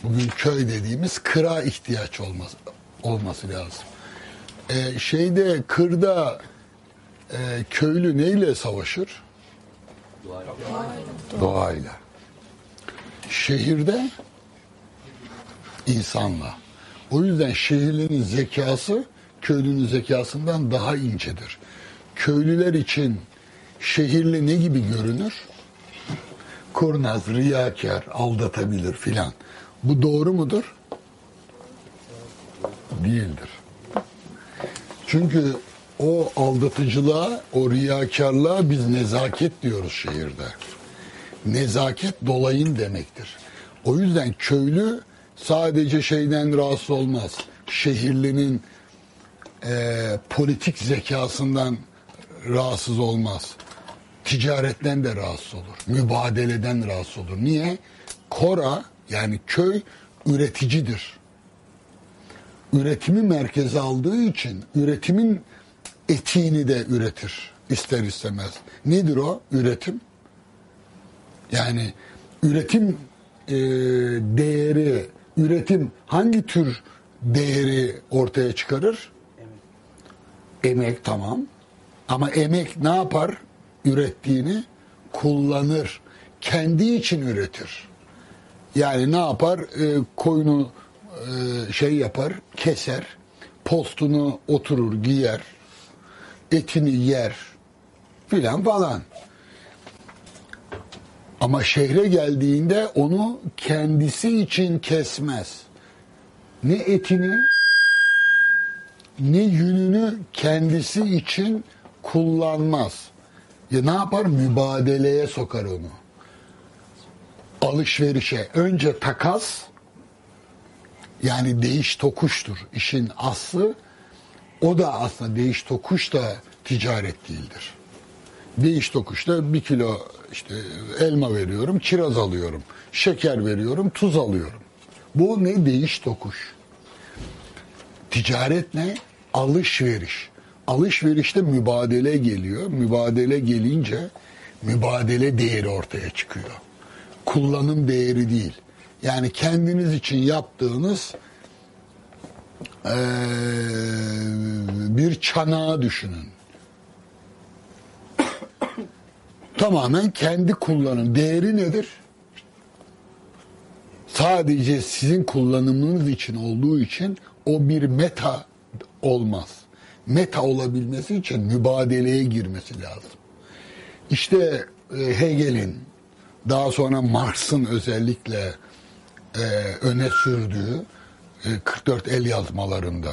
bugün köy dediğimiz kıra ihtiyaç olması olması lazım. E, şeyde kırda e, köylü neyle savaşır? Doğayla. Şehirde insanla. O yüzden şehirlerin zekası köylünün zekasından daha incedir. Köylüler için şehirli ne gibi görünür? Kurnaz, riyakar, aldatabilir filan. Bu doğru mudur? Değildir. Çünkü o aldatıcılığa, o riyakarlığa biz nezaket diyoruz şehirde. Nezaket dolayın demektir. O yüzden köylü sadece şeyden rahatsız olmaz. Şehirlinin e, politik zekasından rahatsız olmaz. Ticaretten de rahatsız olur. Mübadeleden rahatsız olur. Niye? Kora yani köy üreticidir. Üretimi merkeze aldığı için üretimin etiğini de üretir ister istemez. Nedir o üretim? Yani üretim e, değeri, üretim hangi tür değeri ortaya çıkarır? Emek tamam. Ama emek ne yapar? Ürettiğini kullanır. Kendi için üretir. Yani ne yapar? E, koyunu e, şey yapar, keser. Postunu oturur, giyer. Etini yer. Filan falan. Ama şehre geldiğinde onu kendisi için kesmez. Ne etini ne yününü kendisi için kullanmaz. Ya ne yapar? Mübadeleye sokar onu. Alışverişe. Önce takas yani değiş tokuştur. İşin aslı o da aslında değiş tokuş da ticaret değildir. Değiş tokuşta bir kilo işte elma veriyorum, kiraz alıyorum. Şeker veriyorum, tuz alıyorum. Bu ne? Değiş tokuş. Ticaret ne? Alışveriş. Alışverişte mübadele geliyor. Mübadele gelince mübadele değeri ortaya çıkıyor. kullanım değeri değil. Yani kendiniz için yaptığınız eee, bir çanağı düşünün. Tamamen kendi kullanım. Değeri nedir? Sadece sizin kullanımınız için olduğu için o bir meta olmaz. Meta olabilmesi için mübadeleye girmesi lazım. İşte e, Hegel'in daha sonra Marx'ın özellikle e, öne sürdüğü e, 44 el yazmalarında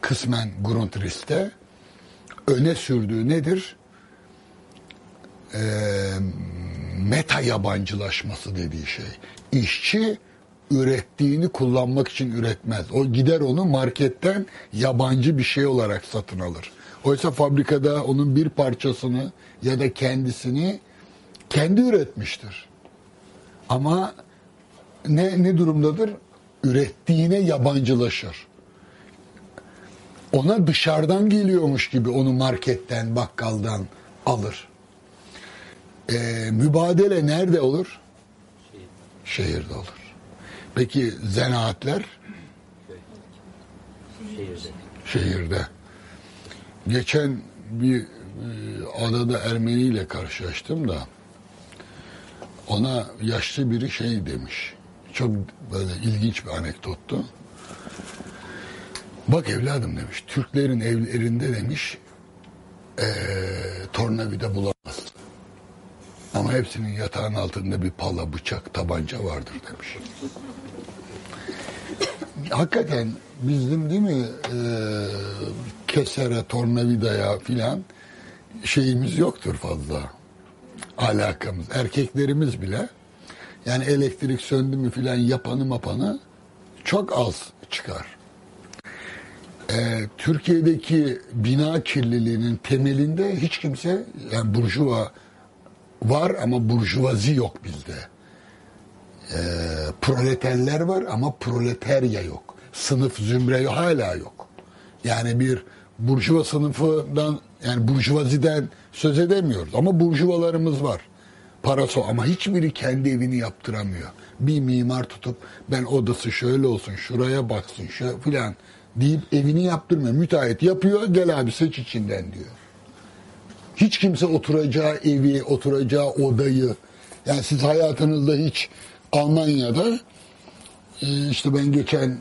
kısmen Grundriss'te öne sürdüğü nedir? E, meta yabancılaşması dediği şey. İşçi ürettiğini kullanmak için üretmez. O gider onu marketten yabancı bir şey olarak satın alır. Oysa fabrikada onun bir parçasını ya da kendisini kendi üretmiştir. Ama ne ne durumdadır? Ürettiğine yabancılaşır. Ona dışarıdan geliyormuş gibi onu marketten, bakkaldan alır. Ee, mübadele nerede olur? Şehirde olur. Peki zanaatler Şehirde. şehirde. Geçen bir e, adada Ermeni ile karşılaştım da ona yaşlı biri şey demiş. Çok böyle ilginç bir anekdottu. Bak evladım demiş. Türklerin evlerinde demiş eee tornavida bulamazsın. Ama hepsinin yatağın altında bir pala, bıçak, tabanca vardır demiş. Hakikaten bizim değil mi eee kesere, tornavidaya filan şeyimiz yoktur fazla. Alakamız. Erkeklerimiz bile yani elektrik söndü mü filan yapanı mapanı çok az çıkar. Ee, Türkiye'deki bina kirliliğinin temelinde hiç kimse yani burjuva var ama burjuvazi yok bizde. Ee, proleterler var ama proleterya yok. Sınıf zümre hala yok. Yani bir burjuva sınıfından yani burjuvaziden söz edemiyoruz ama burjuvalarımız var. Parası ama hiçbiri kendi evini yaptıramıyor. Bir mimar tutup ben odası şöyle olsun şuraya baksın şu filan deyip evini yaptırmıyor. Müteahhit yapıyor gel abi seç içinden diyor. Hiç kimse oturacağı evi, oturacağı odayı yani siz hayatınızda hiç Almanya'da e, işte ben geçen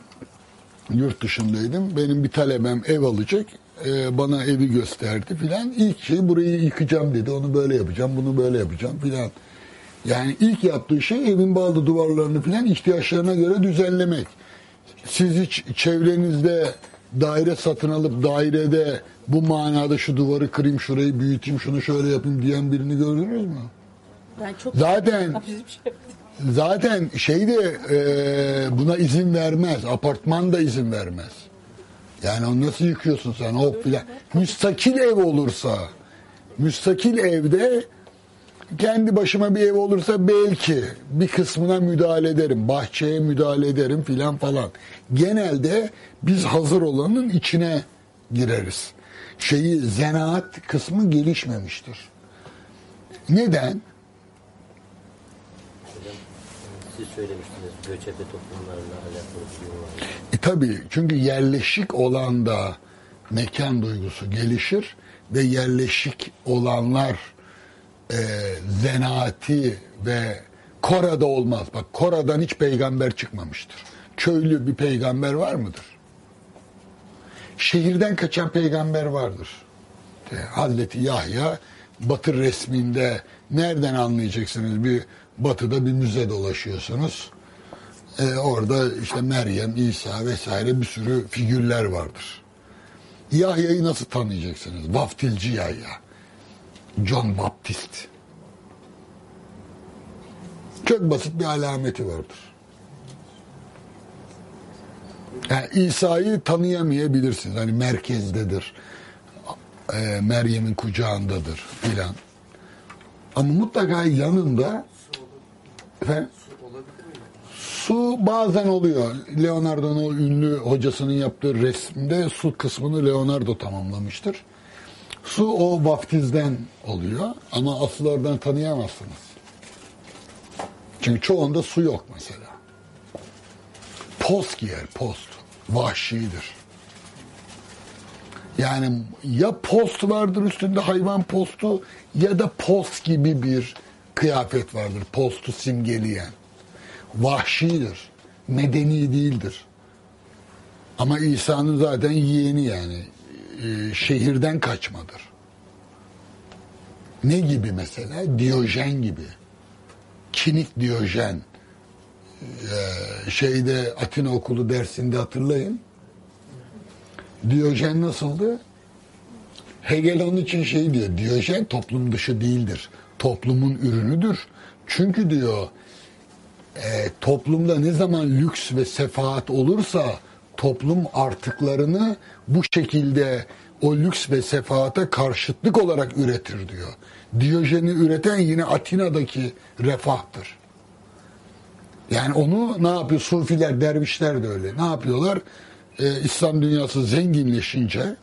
yurt dışındaydım. Benim bir talebem ev alacak. E, bana evi gösterdi filan. İlk şey burayı yıkacağım dedi. Onu böyle yapacağım, bunu böyle yapacağım filan. Yani ilk yaptığı şey evin bazı duvarlarını filan ihtiyaçlarına göre düzenlemek. Siz hiç çevrenizde daire satın alıp dairede bu manada şu duvarı kırayım, şurayı büyüteyim, şunu şöyle yapayım diyen birini gördünüz mü? Ben çok Zaten şey zaten şey de e, buna izin vermez. Apartman da izin vermez. Yani onu nasıl yıkıyorsun sen? Hop filan. Müstakil ev olursa, müstakil evde kendi başıma bir ev olursa belki bir kısmına müdahale ederim. Bahçeye müdahale ederim filan falan. Genelde biz hazır olanın içine gireriz. Şeyi zanaat kısmı gelişmemiştir. Neden? Hocam siz söylemiştiniz göçebe toplumlarla alakalı bir şey var. E tabii çünkü yerleşik olan da mekan duygusu gelişir ve yerleşik olanlar e, zenaati ve Kora'da olmaz. Bak Kora'dan hiç peygamber çıkmamıştır. Köylü bir peygamber var mıdır? Şehirden kaçan peygamber vardır. E, Hazreti Yahya Batı resminde nereden anlayacaksınız? Bir batıda bir müze dolaşıyorsunuz. E, orada işte Meryem, İsa vesaire bir sürü figürler vardır. Yahya'yı nasıl tanıyacaksınız? Vaftilci Yahya. John Baptist. Çok basit bir alameti vardır. Yani İsa'yı tanıyamayabilirsiniz. Hani merkezdedir. E, Meryem'in kucağındadır filan. Ama mutlaka yanında efendim, Su bazen oluyor. Leonardo'nun o ünlü hocasının yaptığı resimde su kısmını Leonardo tamamlamıştır. Su o vaftizden oluyor ama asıl tanıyamazsınız. Çünkü çoğunda su yok mesela. Post giyer, post. Vahşidir. Yani ya post vardır üstünde hayvan postu ya da post gibi bir kıyafet vardır. Postu simgeleyen. Vahşidir. Medeni değildir. Ama İsa'nın zaten yeğeni yani. Ee, şehirden kaçmadır. Ne gibi mesela? Diyojen gibi. Kinik Diyojen. Ee, şeyde Atina okulu dersinde hatırlayın. Diyojen nasıldı? Hegel onun için şey diyor. Diyojen toplum dışı değildir. Toplumun ürünüdür. Çünkü diyor e, toplumda ne zaman lüks ve sefaat olursa toplum artıklarını bu şekilde o lüks ve sefaate karşıtlık olarak üretir diyor. Diyojen'i üreten yine Atina'daki refahtır. Yani onu ne yapıyor? Sufiler, dervişler de öyle. Ne yapıyorlar? Ee, İslam dünyası zenginleşince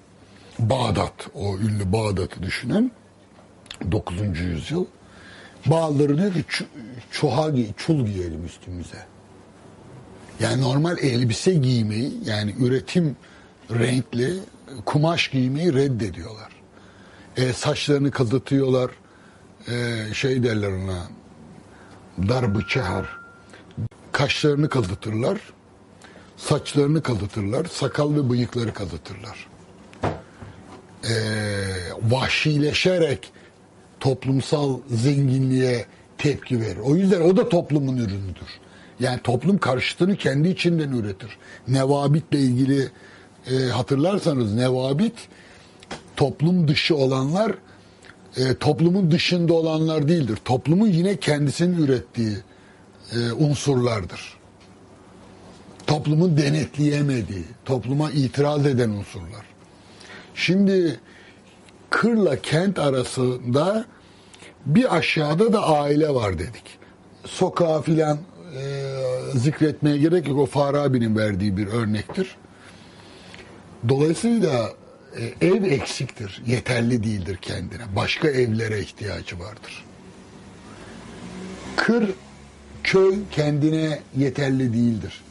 Bağdat, o ünlü Bağdat'ı düşünün. 9. yüzyıl. Ki "Çu- çuha çul giyelim üstümüze. Yani normal elbise giymeyi yani üretim renkli kumaş giymeyi reddediyorlar. E, saçlarını kazıtıyorlar. E, şey derler ona darbı çehar. Kaşlarını kazıtırlar. Saçlarını kazıtırlar. Sakal ve bıyıkları kazıtırlar. E, vahşileşerek toplumsal zenginliğe tepki verir. O yüzden o da toplumun ürünüdür. Yani toplum karşıtını kendi içinden üretir. Nevabitle ilgili e, hatırlarsanız nevabit toplum dışı olanlar e, toplumun dışında olanlar değildir. Toplumun yine kendisinin ürettiği e, unsurlardır. Toplumun denetleyemediği, topluma itiraz eden unsurlar. Şimdi kırla kent arasında bir aşağıda da aile var dedik. Sokağa filan e, zikretmeye gerek yok. O Farabi'nin verdiği bir örnektir. Dolayısıyla e, ev eksiktir. Yeterli değildir kendine. Başka evlere ihtiyacı vardır. Kır, köy kendine yeterli değildir.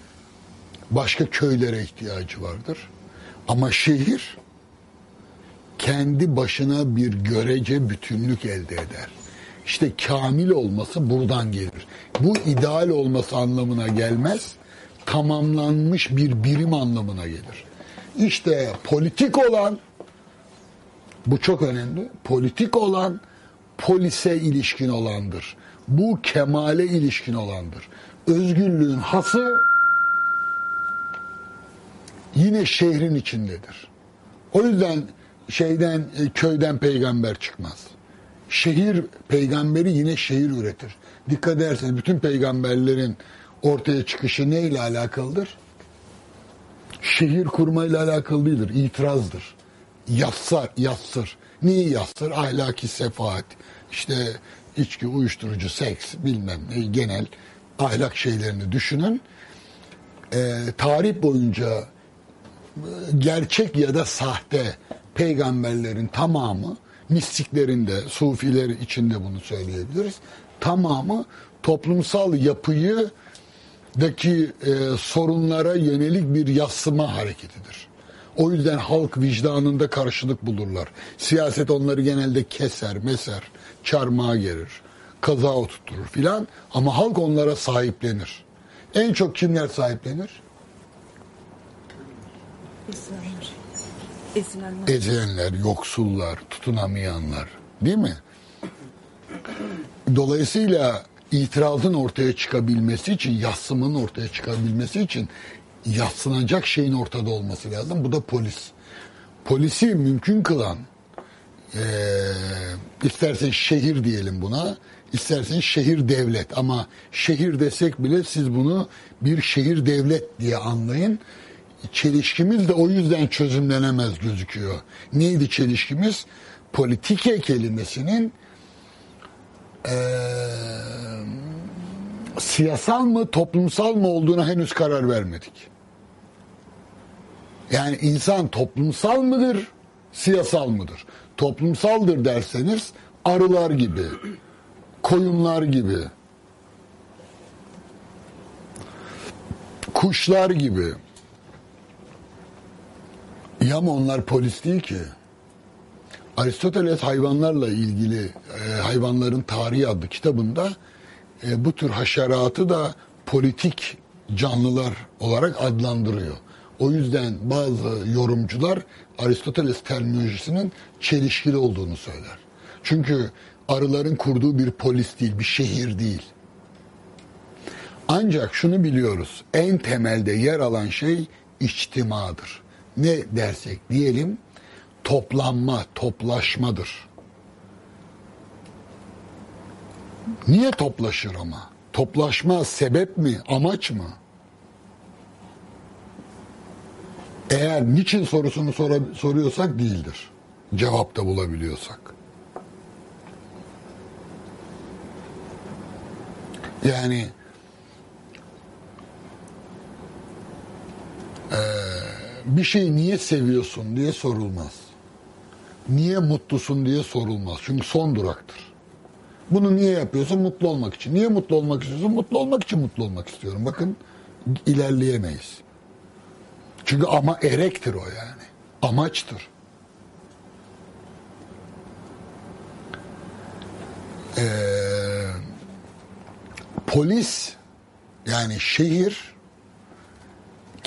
Başka köylere ihtiyacı vardır. Ama şehir kendi başına bir görece bütünlük elde eder. İşte kamil olması buradan gelir. Bu ideal olması anlamına gelmez, tamamlanmış bir birim anlamına gelir. İşte politik olan, bu çok önemli, politik olan polise ilişkin olandır. Bu kemale ilişkin olandır. Özgürlüğün hası yine şehrin içindedir. O yüzden şeyden e, köyden peygamber çıkmaz. Şehir peygamberi yine şehir üretir. Dikkat ederseniz bütün peygamberlerin ortaya çıkışı neyle alakalıdır? Şehir kurmayla alakalı değildir. İtirazdır. Yassar, yassır. Neyi yassır? Ahlaki sefaat. İşte içki, uyuşturucu, seks bilmem ne genel ahlak şeylerini düşünün. Ee, tarih boyunca gerçek ya da sahte peygamberlerin tamamı mistiklerinde, sufiler içinde bunu söyleyebiliriz. Tamamı toplumsal yapıyı daki e, sorunlara yönelik bir yassıma hareketidir. O yüzden halk vicdanında karşılık bulurlar. Siyaset onları genelde keser, meser, çarmıha gerir, kaza oturtturur filan ama halk onlara sahiplenir. En çok kimler sahiplenir? Ezilenler. Ezilenler. ezilenler, yoksullar, tutunamayanlar değil mi? Dolayısıyla itirazın ortaya çıkabilmesi için, yassımın ortaya çıkabilmesi için yassınacak şeyin ortada olması lazım. Bu da polis. Polisi mümkün kılan eee istersen şehir diyelim buna, istersen şehir devlet ama şehir desek bile siz bunu bir şehir devlet diye anlayın. Çelişkimiz de o yüzden çözümlenemez gözüküyor. Neydi çelişkimiz? Politike kelimesinin eee, siyasal mı toplumsal mı olduğuna henüz karar vermedik. Yani insan toplumsal mıdır, siyasal mıdır? Toplumsaldır derseniz arılar gibi, koyunlar gibi, kuşlar gibi. Ya ama onlar polis değil ki. Aristoteles hayvanlarla ilgili e, hayvanların tarihi adlı kitabında e, bu tür haşeratı da politik canlılar olarak adlandırıyor. O yüzden bazı yorumcular Aristoteles terminolojisinin çelişkili olduğunu söyler. Çünkü arıların kurduğu bir polis değil, bir şehir değil. Ancak şunu biliyoruz. En temelde yer alan şey içtimadır. Ne dersek diyelim toplanma, toplaşmadır. Niye toplaşır ama? Toplaşma sebep mi, amaç mı? Eğer niçin sorusunu sora- soruyorsak değildir. Cevap da bulabiliyorsak. Yani eee, bir şeyi niye seviyorsun diye sorulmaz. Niye mutlusun diye sorulmaz. Çünkü son duraktır. Bunu niye yapıyorsun? Mutlu olmak için. Niye mutlu olmak istiyorsun? Mutlu olmak için mutlu olmak istiyorum. Bakın ilerleyemeyiz. Çünkü ama erektir o yani. Amaçtır. Ee, polis yani şehir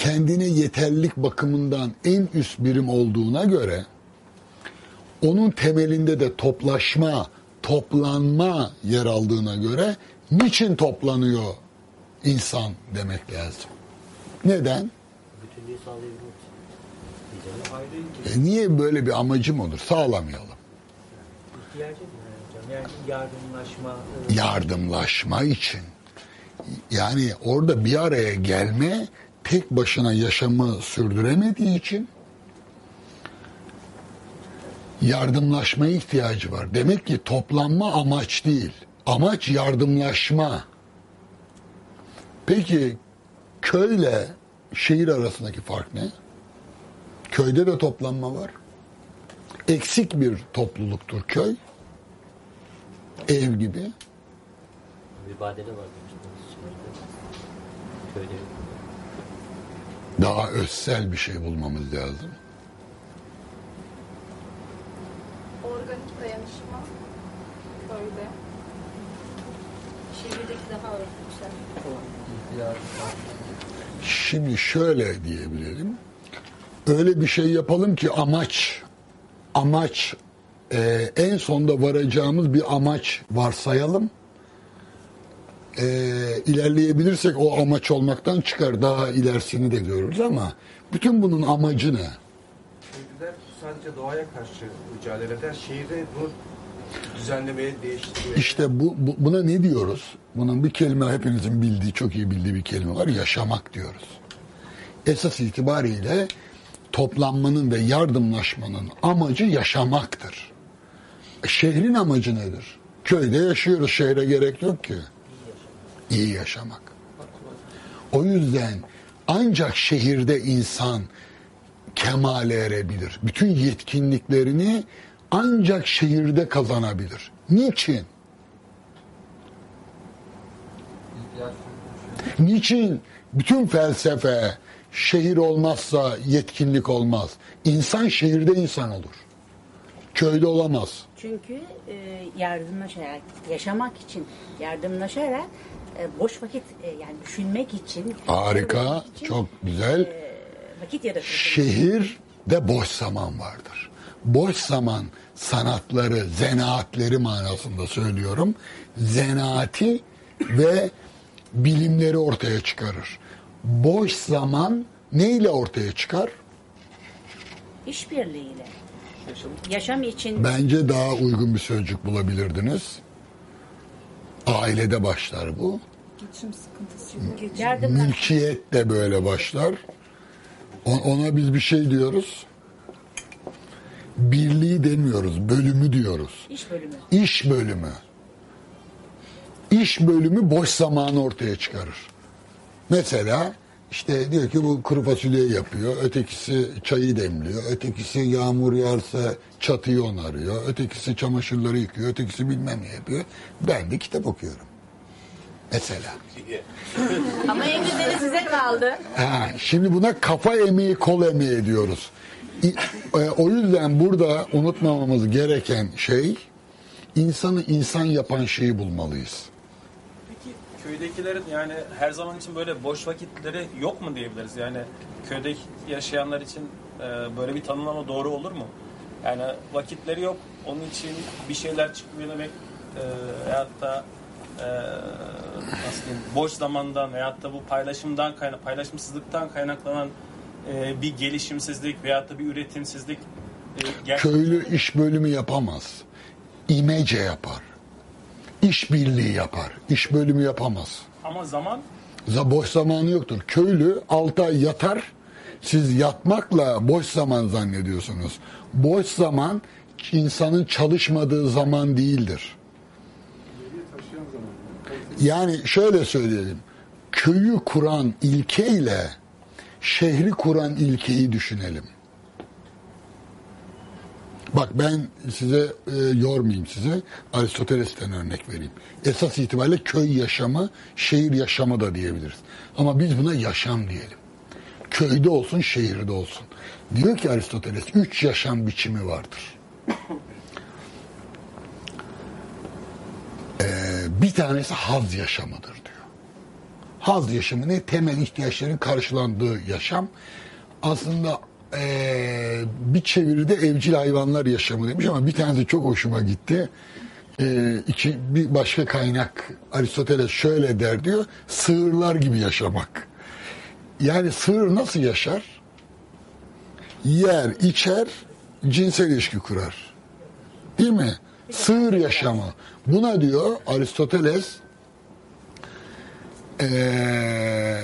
kendine yeterlilik bakımından en üst birim olduğuna göre onun temelinde de toplaşma, toplanma yer aldığına göre niçin toplanıyor insan demek lazım. Neden? Bütünlüğü sağlayabilmek için. Diyeceğim. Ayrı E niye böyle bir amacım olur? Sağlamayalım. ihtiyacı? Yani yardımlaşma, e, Yardımlaşma için. Yani orada bir araya gelme tek başına yaşamı sürdüremediği için yardımlaşmaya ihtiyacı var. Demek ki toplanma amaç değil. Amaç yardımlaşma. Peki köyle şehir arasındaki fark ne? Köyde de toplanma var. Eksik bir topluluktur köy. Ev gibi. Mübadele var. Köyde Daha özsel bir şey bulmamız lazım. Organik dayanışma köyde. Şehirdeki daha örgütsel. Şimdi şöyle diyebilirim. Öyle bir şey yapalım ki amaç, amaç e, en sonda varacağımız bir amaç varsayalım. E, ilerleyebilirsek o amaç olmaktan çıkar. Daha ilerisini de görürüz ama bütün bunun amacı ne? Köylüler sadece doğaya karşı mücadele eder. Şehirde bunu düzenlemeye, değiştirmeye... İşte bu, bu- buna ne diyoruz? Bunun bir kelime hepinizin bildiği, çok iyi bildiği bir kelime var. Yaşamak diyoruz. Esas itibariyle toplanmanın ve yardımlaşmanın amacı yaşamaktır. Şehrin amacı nedir? Köyde yaşıyoruz, şehre gerek yok ki. İyi yaşamak. O yüzden ancak şehirde insan kemale erebilir. Bütün yetkinliklerini ancak şehirde kazanabilir. Niçin? Niçin bütün felsefe şehir olmazsa yetkinlik olmaz? İnsan şehirde insan olur. Köyde olamaz. Çünkü e, yardımlaşarak, yaşamak için yardımlaşarak e, boş vakit e, yani düşünmek için Harika, için, çok güzel. e, vakit yaratmak Şehirde boş zaman vardır. Boş zaman sanatları, zanaatleri manasında söylüyorum. Zanaati ve bilimleri ortaya çıkarır. Boş zaman neyle ortaya çıkar? işbirliğiyle. Yaşam için Bence daha uygun bir sözcük bulabilirdiniz. Ailede başlar bu. Geçim sıkıntısı. yardımlar. Mülkiyet de böyle başlar. Ona biz bir şey diyoruz. Birliği demiyoruz, bölümü diyoruz. iş bölümü. İş bölümü. İş bölümü boş zamanı ortaya çıkarır. Mesela işte diyor ki bu kuru fasulye yapıyor, ötekisi çayı demliyor, ötekisi yağmur yağarsa çatıyı onarıyor, ötekisi çamaşırları yıkıyor, ötekisi bilmem ne yapıyor. Ben de kitap okuyorum. Mesela. Ama en güzeli size kaldı. Ha, şimdi buna kafa emeği, kol emeği diyoruz. E, o yüzden burada unutmamamız gereken şey insanı insan yapan şeyi bulmalıyız. Köydekilerin yani her zaman için böyle boş vakitleri yok mu diyebiliriz? Yani köyde yaşayanlar için e, böyle bir tanımlama doğru olur mu? Yani vakitleri yok. Onun için bir şeyler çıkmıyor demek e, veyahut da e, nasıl diyeyim, boş zamandan veyahut da bu paylaşımdan kaynak paylaşımsızlıktan kaynaklanan e, bir gelişimsizlik veyahut da bir üretimsizlik e, gerçek- Köylü iş bölümü yapamaz. İmece yapar. İş birliği yapar. İş bölümü yapamaz. ama zaman Za- Boş zamanı yoktur. Köylü 6 ay yatar. Siz yatmakla boş zaman zannediyorsunuz. Boş zaman insanın çalışmadığı zaman değildir. Yani şöyle söyleyelim. Köyü kuran ilkeyle şehri kuran ilkeyi düşünelim. Bak ben size e, yormayayım size. Aristoteles'ten örnek vereyim. Esas itibariyle köy yaşamı, şehir yaşamı da diyebiliriz. Ama biz buna yaşam diyelim. Köyde olsun, şehirde olsun. Diyor ki Aristoteles, üç yaşam biçimi vardır. Ee, bir tanesi haz yaşamıdır diyor. Haz yaşamı ne? Temel ihtiyaçların karşılandığı yaşam. Aslında eee, bir çeviride evcil hayvanlar yaşamı demiş ama bir tanesi çok hoşuma gitti. Eee, iki, bir başka kaynak Aristoteles şöyle der diyor. Sığırlar gibi yaşamak. Yani sığır nasıl yaşar? Yer, içer, cinsel ilişki kurar. Değil mi? Sığır yaşamı. Buna diyor Aristoteles eee,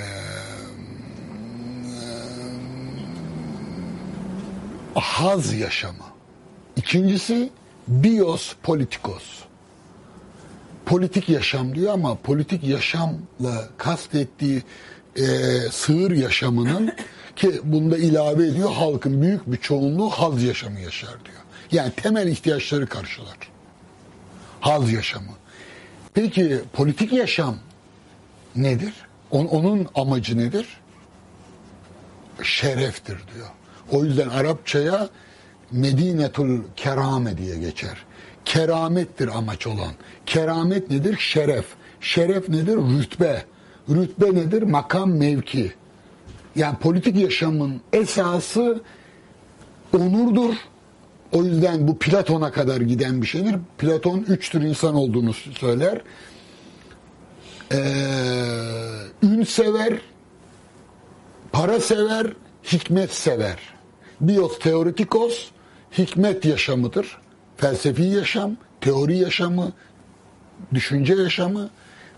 haz yaşamı. İkincisi bios politikos. Politik yaşam diyor ama politik yaşamla kastettiği eee sığır yaşamının ki bunda ilave ediyor halkın büyük bir çoğunluğu haz yaşamı yaşar diyor. Yani temel ihtiyaçları karşılar. Haz yaşamı. Peki politik yaşam nedir? On- onun amacı nedir? Şereftir diyor. O yüzden Arapçaya Medinetul Kerame diye geçer. Keramettir amaç olan. Keramet nedir? Şeref. Şeref nedir? Rütbe. Rütbe nedir? Makam, mevki. Yani politik yaşamın esası onurdur. O yüzden bu Platon'a kadar giden bir şeydir. Platon üç tür insan olduğunu söyler. Ee, ün sever, para sever, hikmet sever. Bios teoretikos, hikmet yaşamıdır. Felsefi yaşam, teori yaşamı, düşünce yaşamı.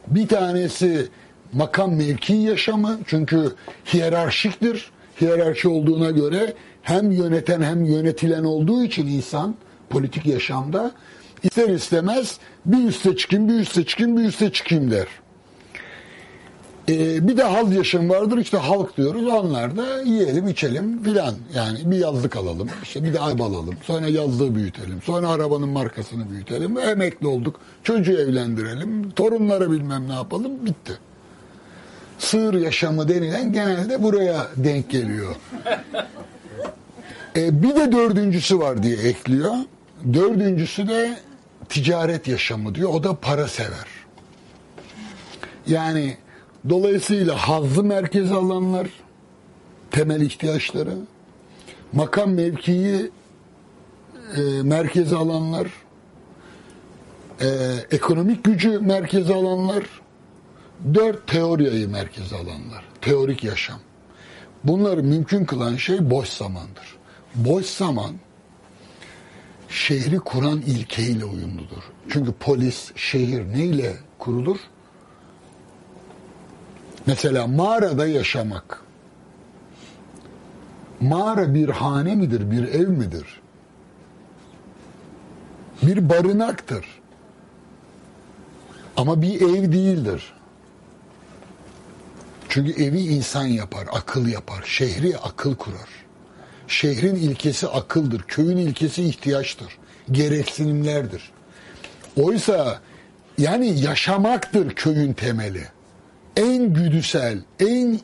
Bir tanesi makam mevki yaşamı çünkü hiyerarşiktir. Hiyerarşi olduğuna göre hem yöneten hem yönetilen olduğu için insan politik yaşamda ister istemez bir üste çıkayım, bir üste çıkayım, bir üste çıkayım der. Ee, bir de hal yaşam vardır işte halk diyoruz onlar da yiyelim içelim filan yani bir yazlık alalım işte bir de araba alalım sonra yazlığı büyütelim sonra arabanın markasını büyütelim emekli olduk çocuğu evlendirelim torunlara bilmem ne yapalım bitti. Sığır yaşamı denilen genelde buraya denk geliyor. Ee, bir de dördüncüsü var diye ekliyor. Dördüncüsü de ticaret yaşamı diyor. O da para sever. Yani dolayısıyla hazzı merkeze alanlar, temel ihtiyaçları, makam mevkiyi e, merkeze alanlar, e, ekonomik gücü merkeze alanlar, dört teoriyi merkeze alanlar, teorik yaşam. Bunları mümkün kılan şey boş zamandır. Boş zaman şehri kuran ilkeyle uyumludur. Çünkü polis, şehir neyle kurulur? Mesela mağarada yaşamak. Mağara bir hane midir, bir ev midir? Bir barınaktır. Ama bir ev değildir. Çünkü evi insan yapar, akıl yapar. Şehri akıl kurar. Şehrin ilkesi akıldır. Köyün ilkesi ihtiyaçtır. Gereksinimlerdir. Oysa Yani yaşamaktır köyün temeli. En güdüsel, en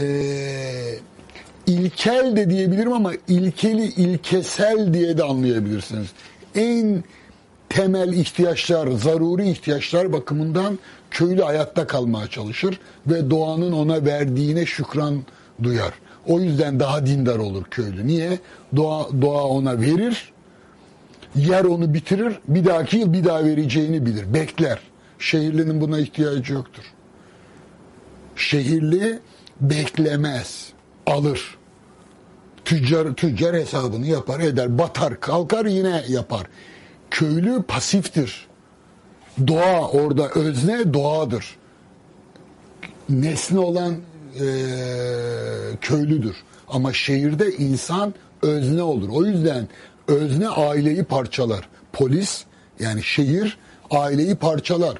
eee, ilkel de diyebilirim ama ilkeli, ilkesel diye de anlayabilirsiniz. En temel ihtiyaçlar, zaruri ihtiyaçlar bakımından köylü hayatta kalmaya çalışır ve doğanın ona verdiğine şükran duyar. O yüzden daha dindar olur köylü. Niye? Doğa, doğa ona verir, yer onu bitirir, bir dahaki yıl bir daha vereceğini bilir, bekler. Şehirlinin buna ihtiyacı yoktur. Şehirli beklemez, alır. Tüccar, tüccar hesabını yapar eder, batar, kalkar yine yapar. Köylü pasiftir. Doğa orada özne doğadır. Nesne olan eee, köylüdür. Ama şehirde insan özne olur. O yüzden özne aileyi parçalar. Polis yani şehir aileyi parçalar.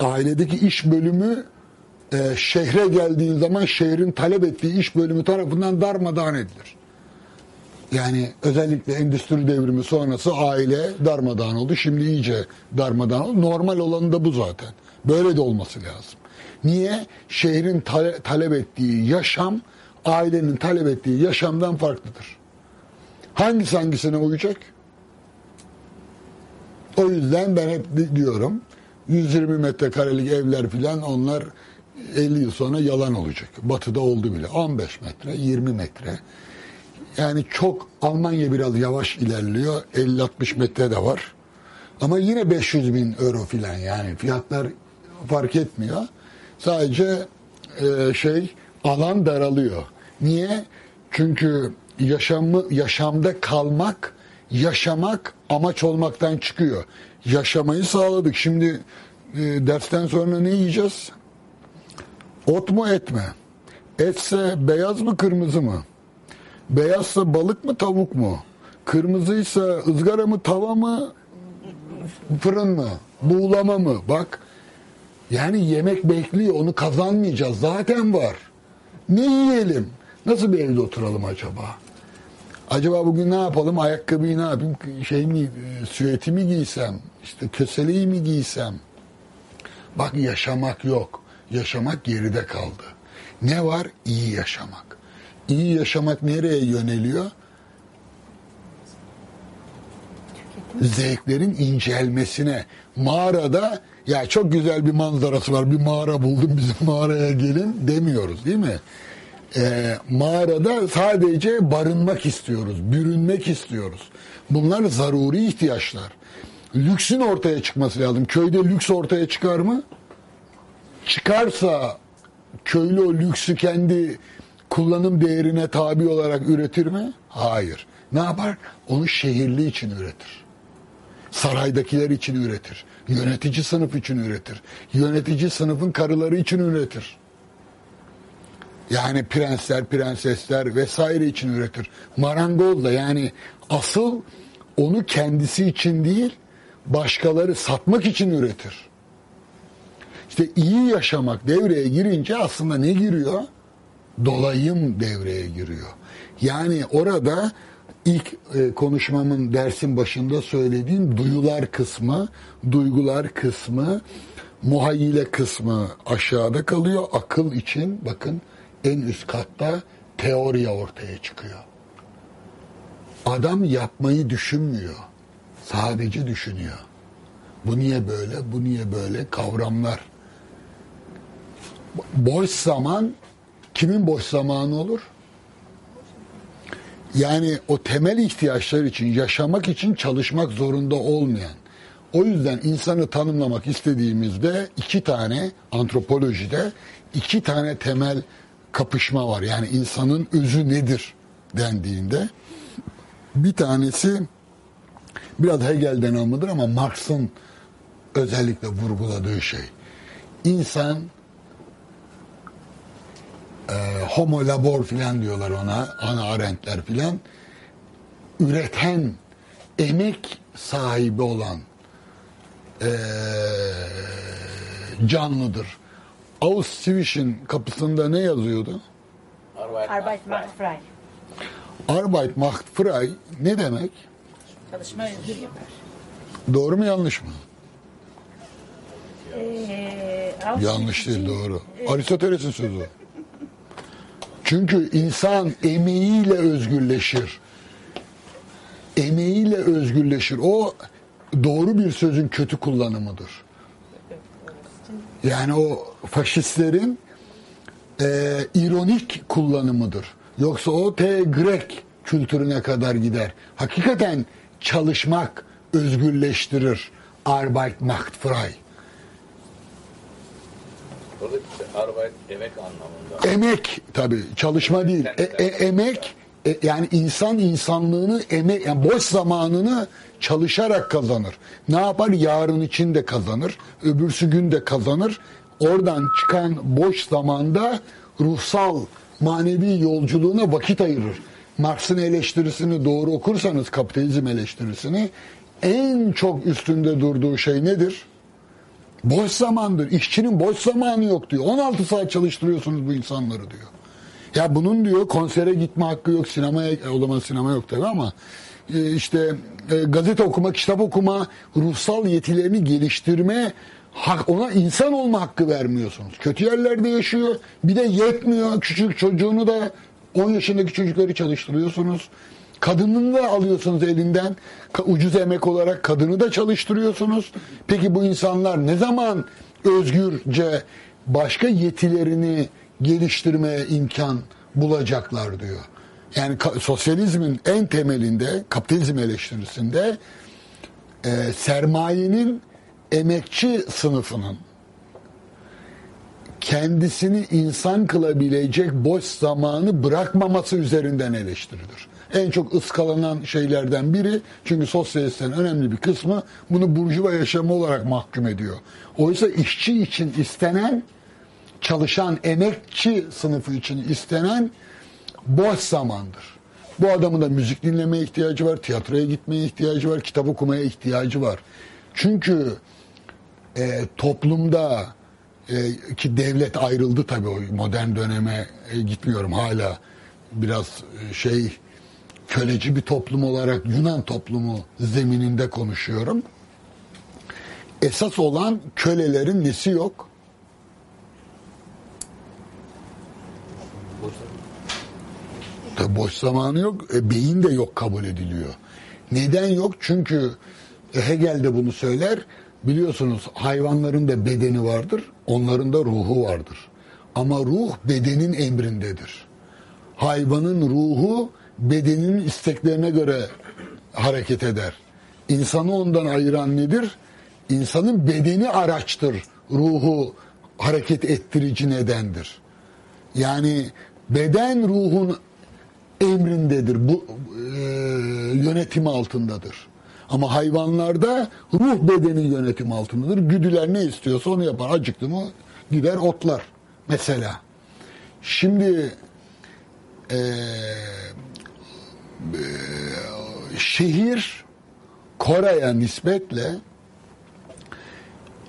Ailedeki iş bölümü e, şehre geldiğin zaman şehrin talep ettiği iş bölümü tarafından darmadağın edilir. Yani özellikle endüstri devrimi sonrası aile darmadağın oldu. Şimdi iyice darmadağın oldu. Normal olanı da bu zaten. Böyle de olması lazım. Niye? Şehrin tale- talep ettiği yaşam ailenin talep ettiği yaşamdan farklıdır. Hangisi hangisine uyacak? O yüzden ben hep di- diyorum 120 metrekarelik evler filan onlar 50 yıl sonra yalan olacak. Batı'da oldu bile. 15 metre, 20 metre. Yani çok Almanya biraz yavaş ilerliyor. 50-60 metre de var. Ama yine 500 bin euro filan yani fiyatlar fark etmiyor. Sadece e, şey alan daralıyor. Niye? Çünkü yaşamı yaşamda kalmak, yaşamak amaç olmaktan çıkıyor. Yaşamayı sağladık. Şimdi e, dersten sonra ne yiyeceğiz? Ot mu et mi? Etse beyaz mı kırmızı mı? Beyazsa balık mı tavuk mu? Kırmızıysa ızgara mı tava mı fırın mı? Buğulama mı? Bak yani yemek bekliyor onu kazanmayacağız zaten var. Ne yiyelim? Nasıl bir evde oturalım acaba? Acaba bugün ne yapalım? Ayakkabıyı ne yapayım? Şey mi, e, süeti mi giysem? İşte köseleği mi giysem? Bak yaşamak yok. Yaşamak geride kaldı. Ne var? İyi yaşamak. İyi yaşamak nereye yöneliyor? Zevklerin incelmesine. Mağarada ya çok güzel bir manzarası var. Bir mağara buldum bizim mağaraya gelin demiyoruz değil mi? Ee, mağarada sadece barınmak istiyoruz, bürünmek istiyoruz. Bunlar zaruri ihtiyaçlar. Lüksün ortaya çıkması lazım. Köyde lüks ortaya çıkar mı? çıkarsa köylü o lüksü kendi kullanım değerine tabi olarak üretir mi? Hayır. Ne yapar? Onu şehirli için üretir. Saraydakiler için üretir. Yönetici sınıf için üretir. Yönetici sınıfın karıları için üretir. Yani prensler, prensesler vesaire için üretir. Marangoz da yani asıl onu kendisi için değil, başkaları satmak için üretir. İşte iyi yaşamak devreye girince aslında ne giriyor? Dolayım devreye giriyor. Yani orada ilk e, konuşmamın dersin başında söylediğim duyular kısmı, duygular kısmı, muhayyile kısmı aşağıda kalıyor. Akıl için bakın en üst katta teori ortaya çıkıyor. Adam yapmayı düşünmüyor. Sadece düşünüyor. Bu niye böyle, bu niye böyle kavramlar. Boş zaman kimin boş zamanı olur? Yani o temel ihtiyaçlar için, yaşamak için çalışmak zorunda olmayan. O yüzden insanı tanımlamak istediğimizde iki tane antropolojide iki tane temel kapışma var. Yani insanın özü nedir dendiğinde bir tanesi biraz Hegel'den almadır ama Marx'ın özellikle vurguladığı şey. İnsan e, homo labor filan diyorlar ona, ana arentler filan. Üreten, emek sahibi olan e, canlıdır. Auschwitz'in kapısında ne yazıyordu? Arbeit macht frei. Arbeit macht frei ne demek? Çalışma özgür yapar. Doğru mu yanlış mı? Ee, Yanlış değil doğru. Aristoteles'in sözü. o. Çünkü insan emeğiyle özgürleşir. Emeğiyle özgürleşir. O doğru bir sözün kötü kullanımıdır. Yani o faşistlerin e, ironik kullanımıdır. Yoksa o te Grek kültürüne kadar gider. Hakikaten çalışmak özgürleştirir. Arbeit macht frei. Burada işte Arbeit emek anlamında. Emek tabii çalışma değil. E- e- emek e, yani insan insanlığını emek yani boş zamanını çalışarak kazanır. Ne yapar? Yarın için de kazanır. Öbürsü gün de kazanır. Oradan çıkan boş zamanda ruhsal manevi yolculuğuna vakit ayırır. Marx'ın eleştirisini doğru okursanız kapitalizm eleştirisini en çok üstünde durduğu şey nedir? Boş zamandır. İşçinin boş zamanı yok diyor. 16 saat çalıştırıyorsunuz bu insanları diyor. Ya bunun diyor konsere gitme hakkı yok, sinemaya o zaman sinema yok tabii ama e, işte e, gazete okuma, kitap okuma, ruhsal yetilerini geliştirme hak, ona insan olma hakkı vermiyorsunuz. Kötü yerlerde yaşıyor. Bir de yetmiyor. Küçük çocuğunu da 10 yaşındaki çocukları çalıştırıyorsunuz. Kadını da alıyorsunuz elinden. Ucuz emek olarak kadını da çalıştırıyorsunuz. Peki bu insanlar ne zaman özgürce başka yetilerini geliştirmeye imkan bulacaklar diyor. Yani sosyalizmin en temelinde, kapitalizm eleştirisinde e, sermayenin emekçi sınıfının kendisini insan kılabilecek boş zamanı bırakmaması üzerinden eleştirilir. En çok ıskalanan şeylerden biri çünkü sosyalistlerin önemli bir kısmı bunu burjuva yaşamı olarak mahkum ediyor. Oysa işçi için istenen çalışan emekçi sınıfı için istenen boş zamandır. Bu adamın da müzik dinlemeye ihtiyacı var, tiyatroya gitmeye ihtiyacı var, kitap okumaya ihtiyacı var. Çünkü e, toplumda e, ki devlet ayrıldı tabii o modern döneme e, gitmiyorum hala biraz e, şey köleci bir toplum olarak Yunan toplumu zemininde konuşuyorum. Esas olan kölelerin nesi yok? Tabii boş zamanı yok, e, beyin de yok kabul ediliyor. Neden yok? Çünkü Hegel de bunu söyler. Biliyorsunuz hayvanların da bedeni vardır, onların da ruhu vardır. Ama ruh bedenin emrindedir. Hayvanın ruhu bedeninin isteklerine göre hareket eder. İnsanı ondan ayıran nedir? İnsanın bedeni araçtır, ruhu hareket ettirici nedendir. Yani beden ruhun emrindedir. Bu e, yönetimi altındadır. Ama hayvanlarda ruh bedenin yönetimi altındadır. Güdüler ne istiyorsa onu yapar. Acıktı mı gider otlar mesela. Şimdi e, e, şehir Kore'ye nispetle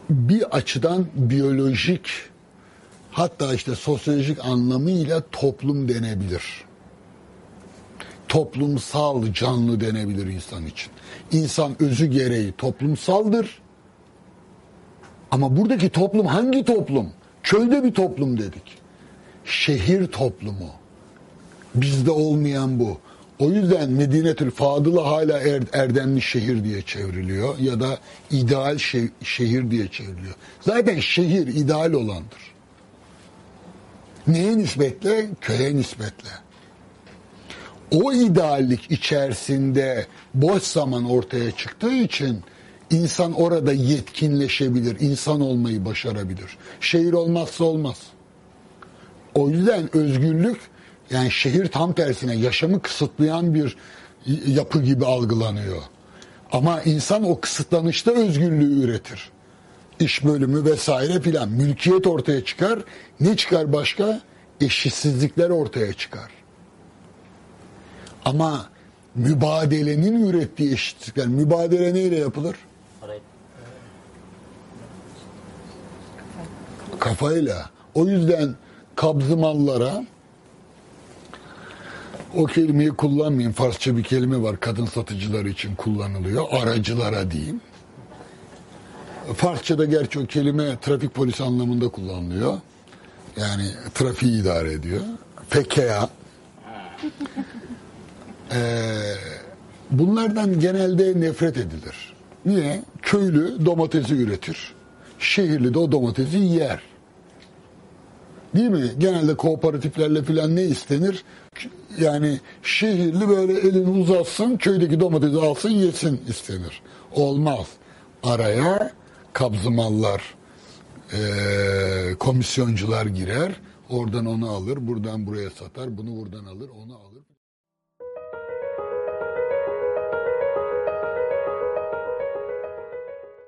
bir açıdan biyolojik hatta işte sosyolojik anlamıyla toplum denebilir. Toplumsal canlı denebilir insan için. İnsan özü gereği toplumsaldır. Ama buradaki toplum hangi toplum? Çölde bir toplum dedik. Şehir toplumu. Bizde olmayan bu. O yüzden Medinetül Fadıl'a hala er, erdemli şehir diye çevriliyor ya da ideal şe- şehir diye çevriliyor. Zaten şehir ideal olandır. Neye nispetle? Köye nispetle. O ideallik içerisinde boş zaman ortaya çıktığı için insan orada yetkinleşebilir, insan olmayı başarabilir. Şehir olmazsa olmaz. O yüzden özgürlük yani şehir tam tersine yaşamı kısıtlayan bir yapı gibi algılanıyor. Ama insan o kısıtlanışta özgürlüğü üretir. İş bölümü vesaire filan. Mülkiyet ortaya çıkar. Ne çıkar başka? Eşitsizlikler ortaya çıkar. Ama mübadelenin ürettiği eşitlikler, mübadele neyle yapılır? Kafayla. O yüzden kabzı mallara o kelimeyi kullanmayayım. Farsça bir kelime var kadın satıcılar için kullanılıyor. Aracılara diyeyim. Farsçada gerçi o kelime trafik polisi anlamında kullanılıyor. Yani trafiği idare ediyor. FKA. Ee, bunlardan genelde nefret edilir. Niye? Köylü domatesi üretir. Şehirli de o domatesi yer. Değil mi? Genelde kooperatiflerle filan ne istenir? Yani şehirli böyle elini uzatsın, köydeki domatesi alsın, yesin istenir. Olmaz. Araya kabzımallar, eee, komisyoncular girer. Oradan onu alır, buradan buraya satar, bunu buradan alır, onu alır.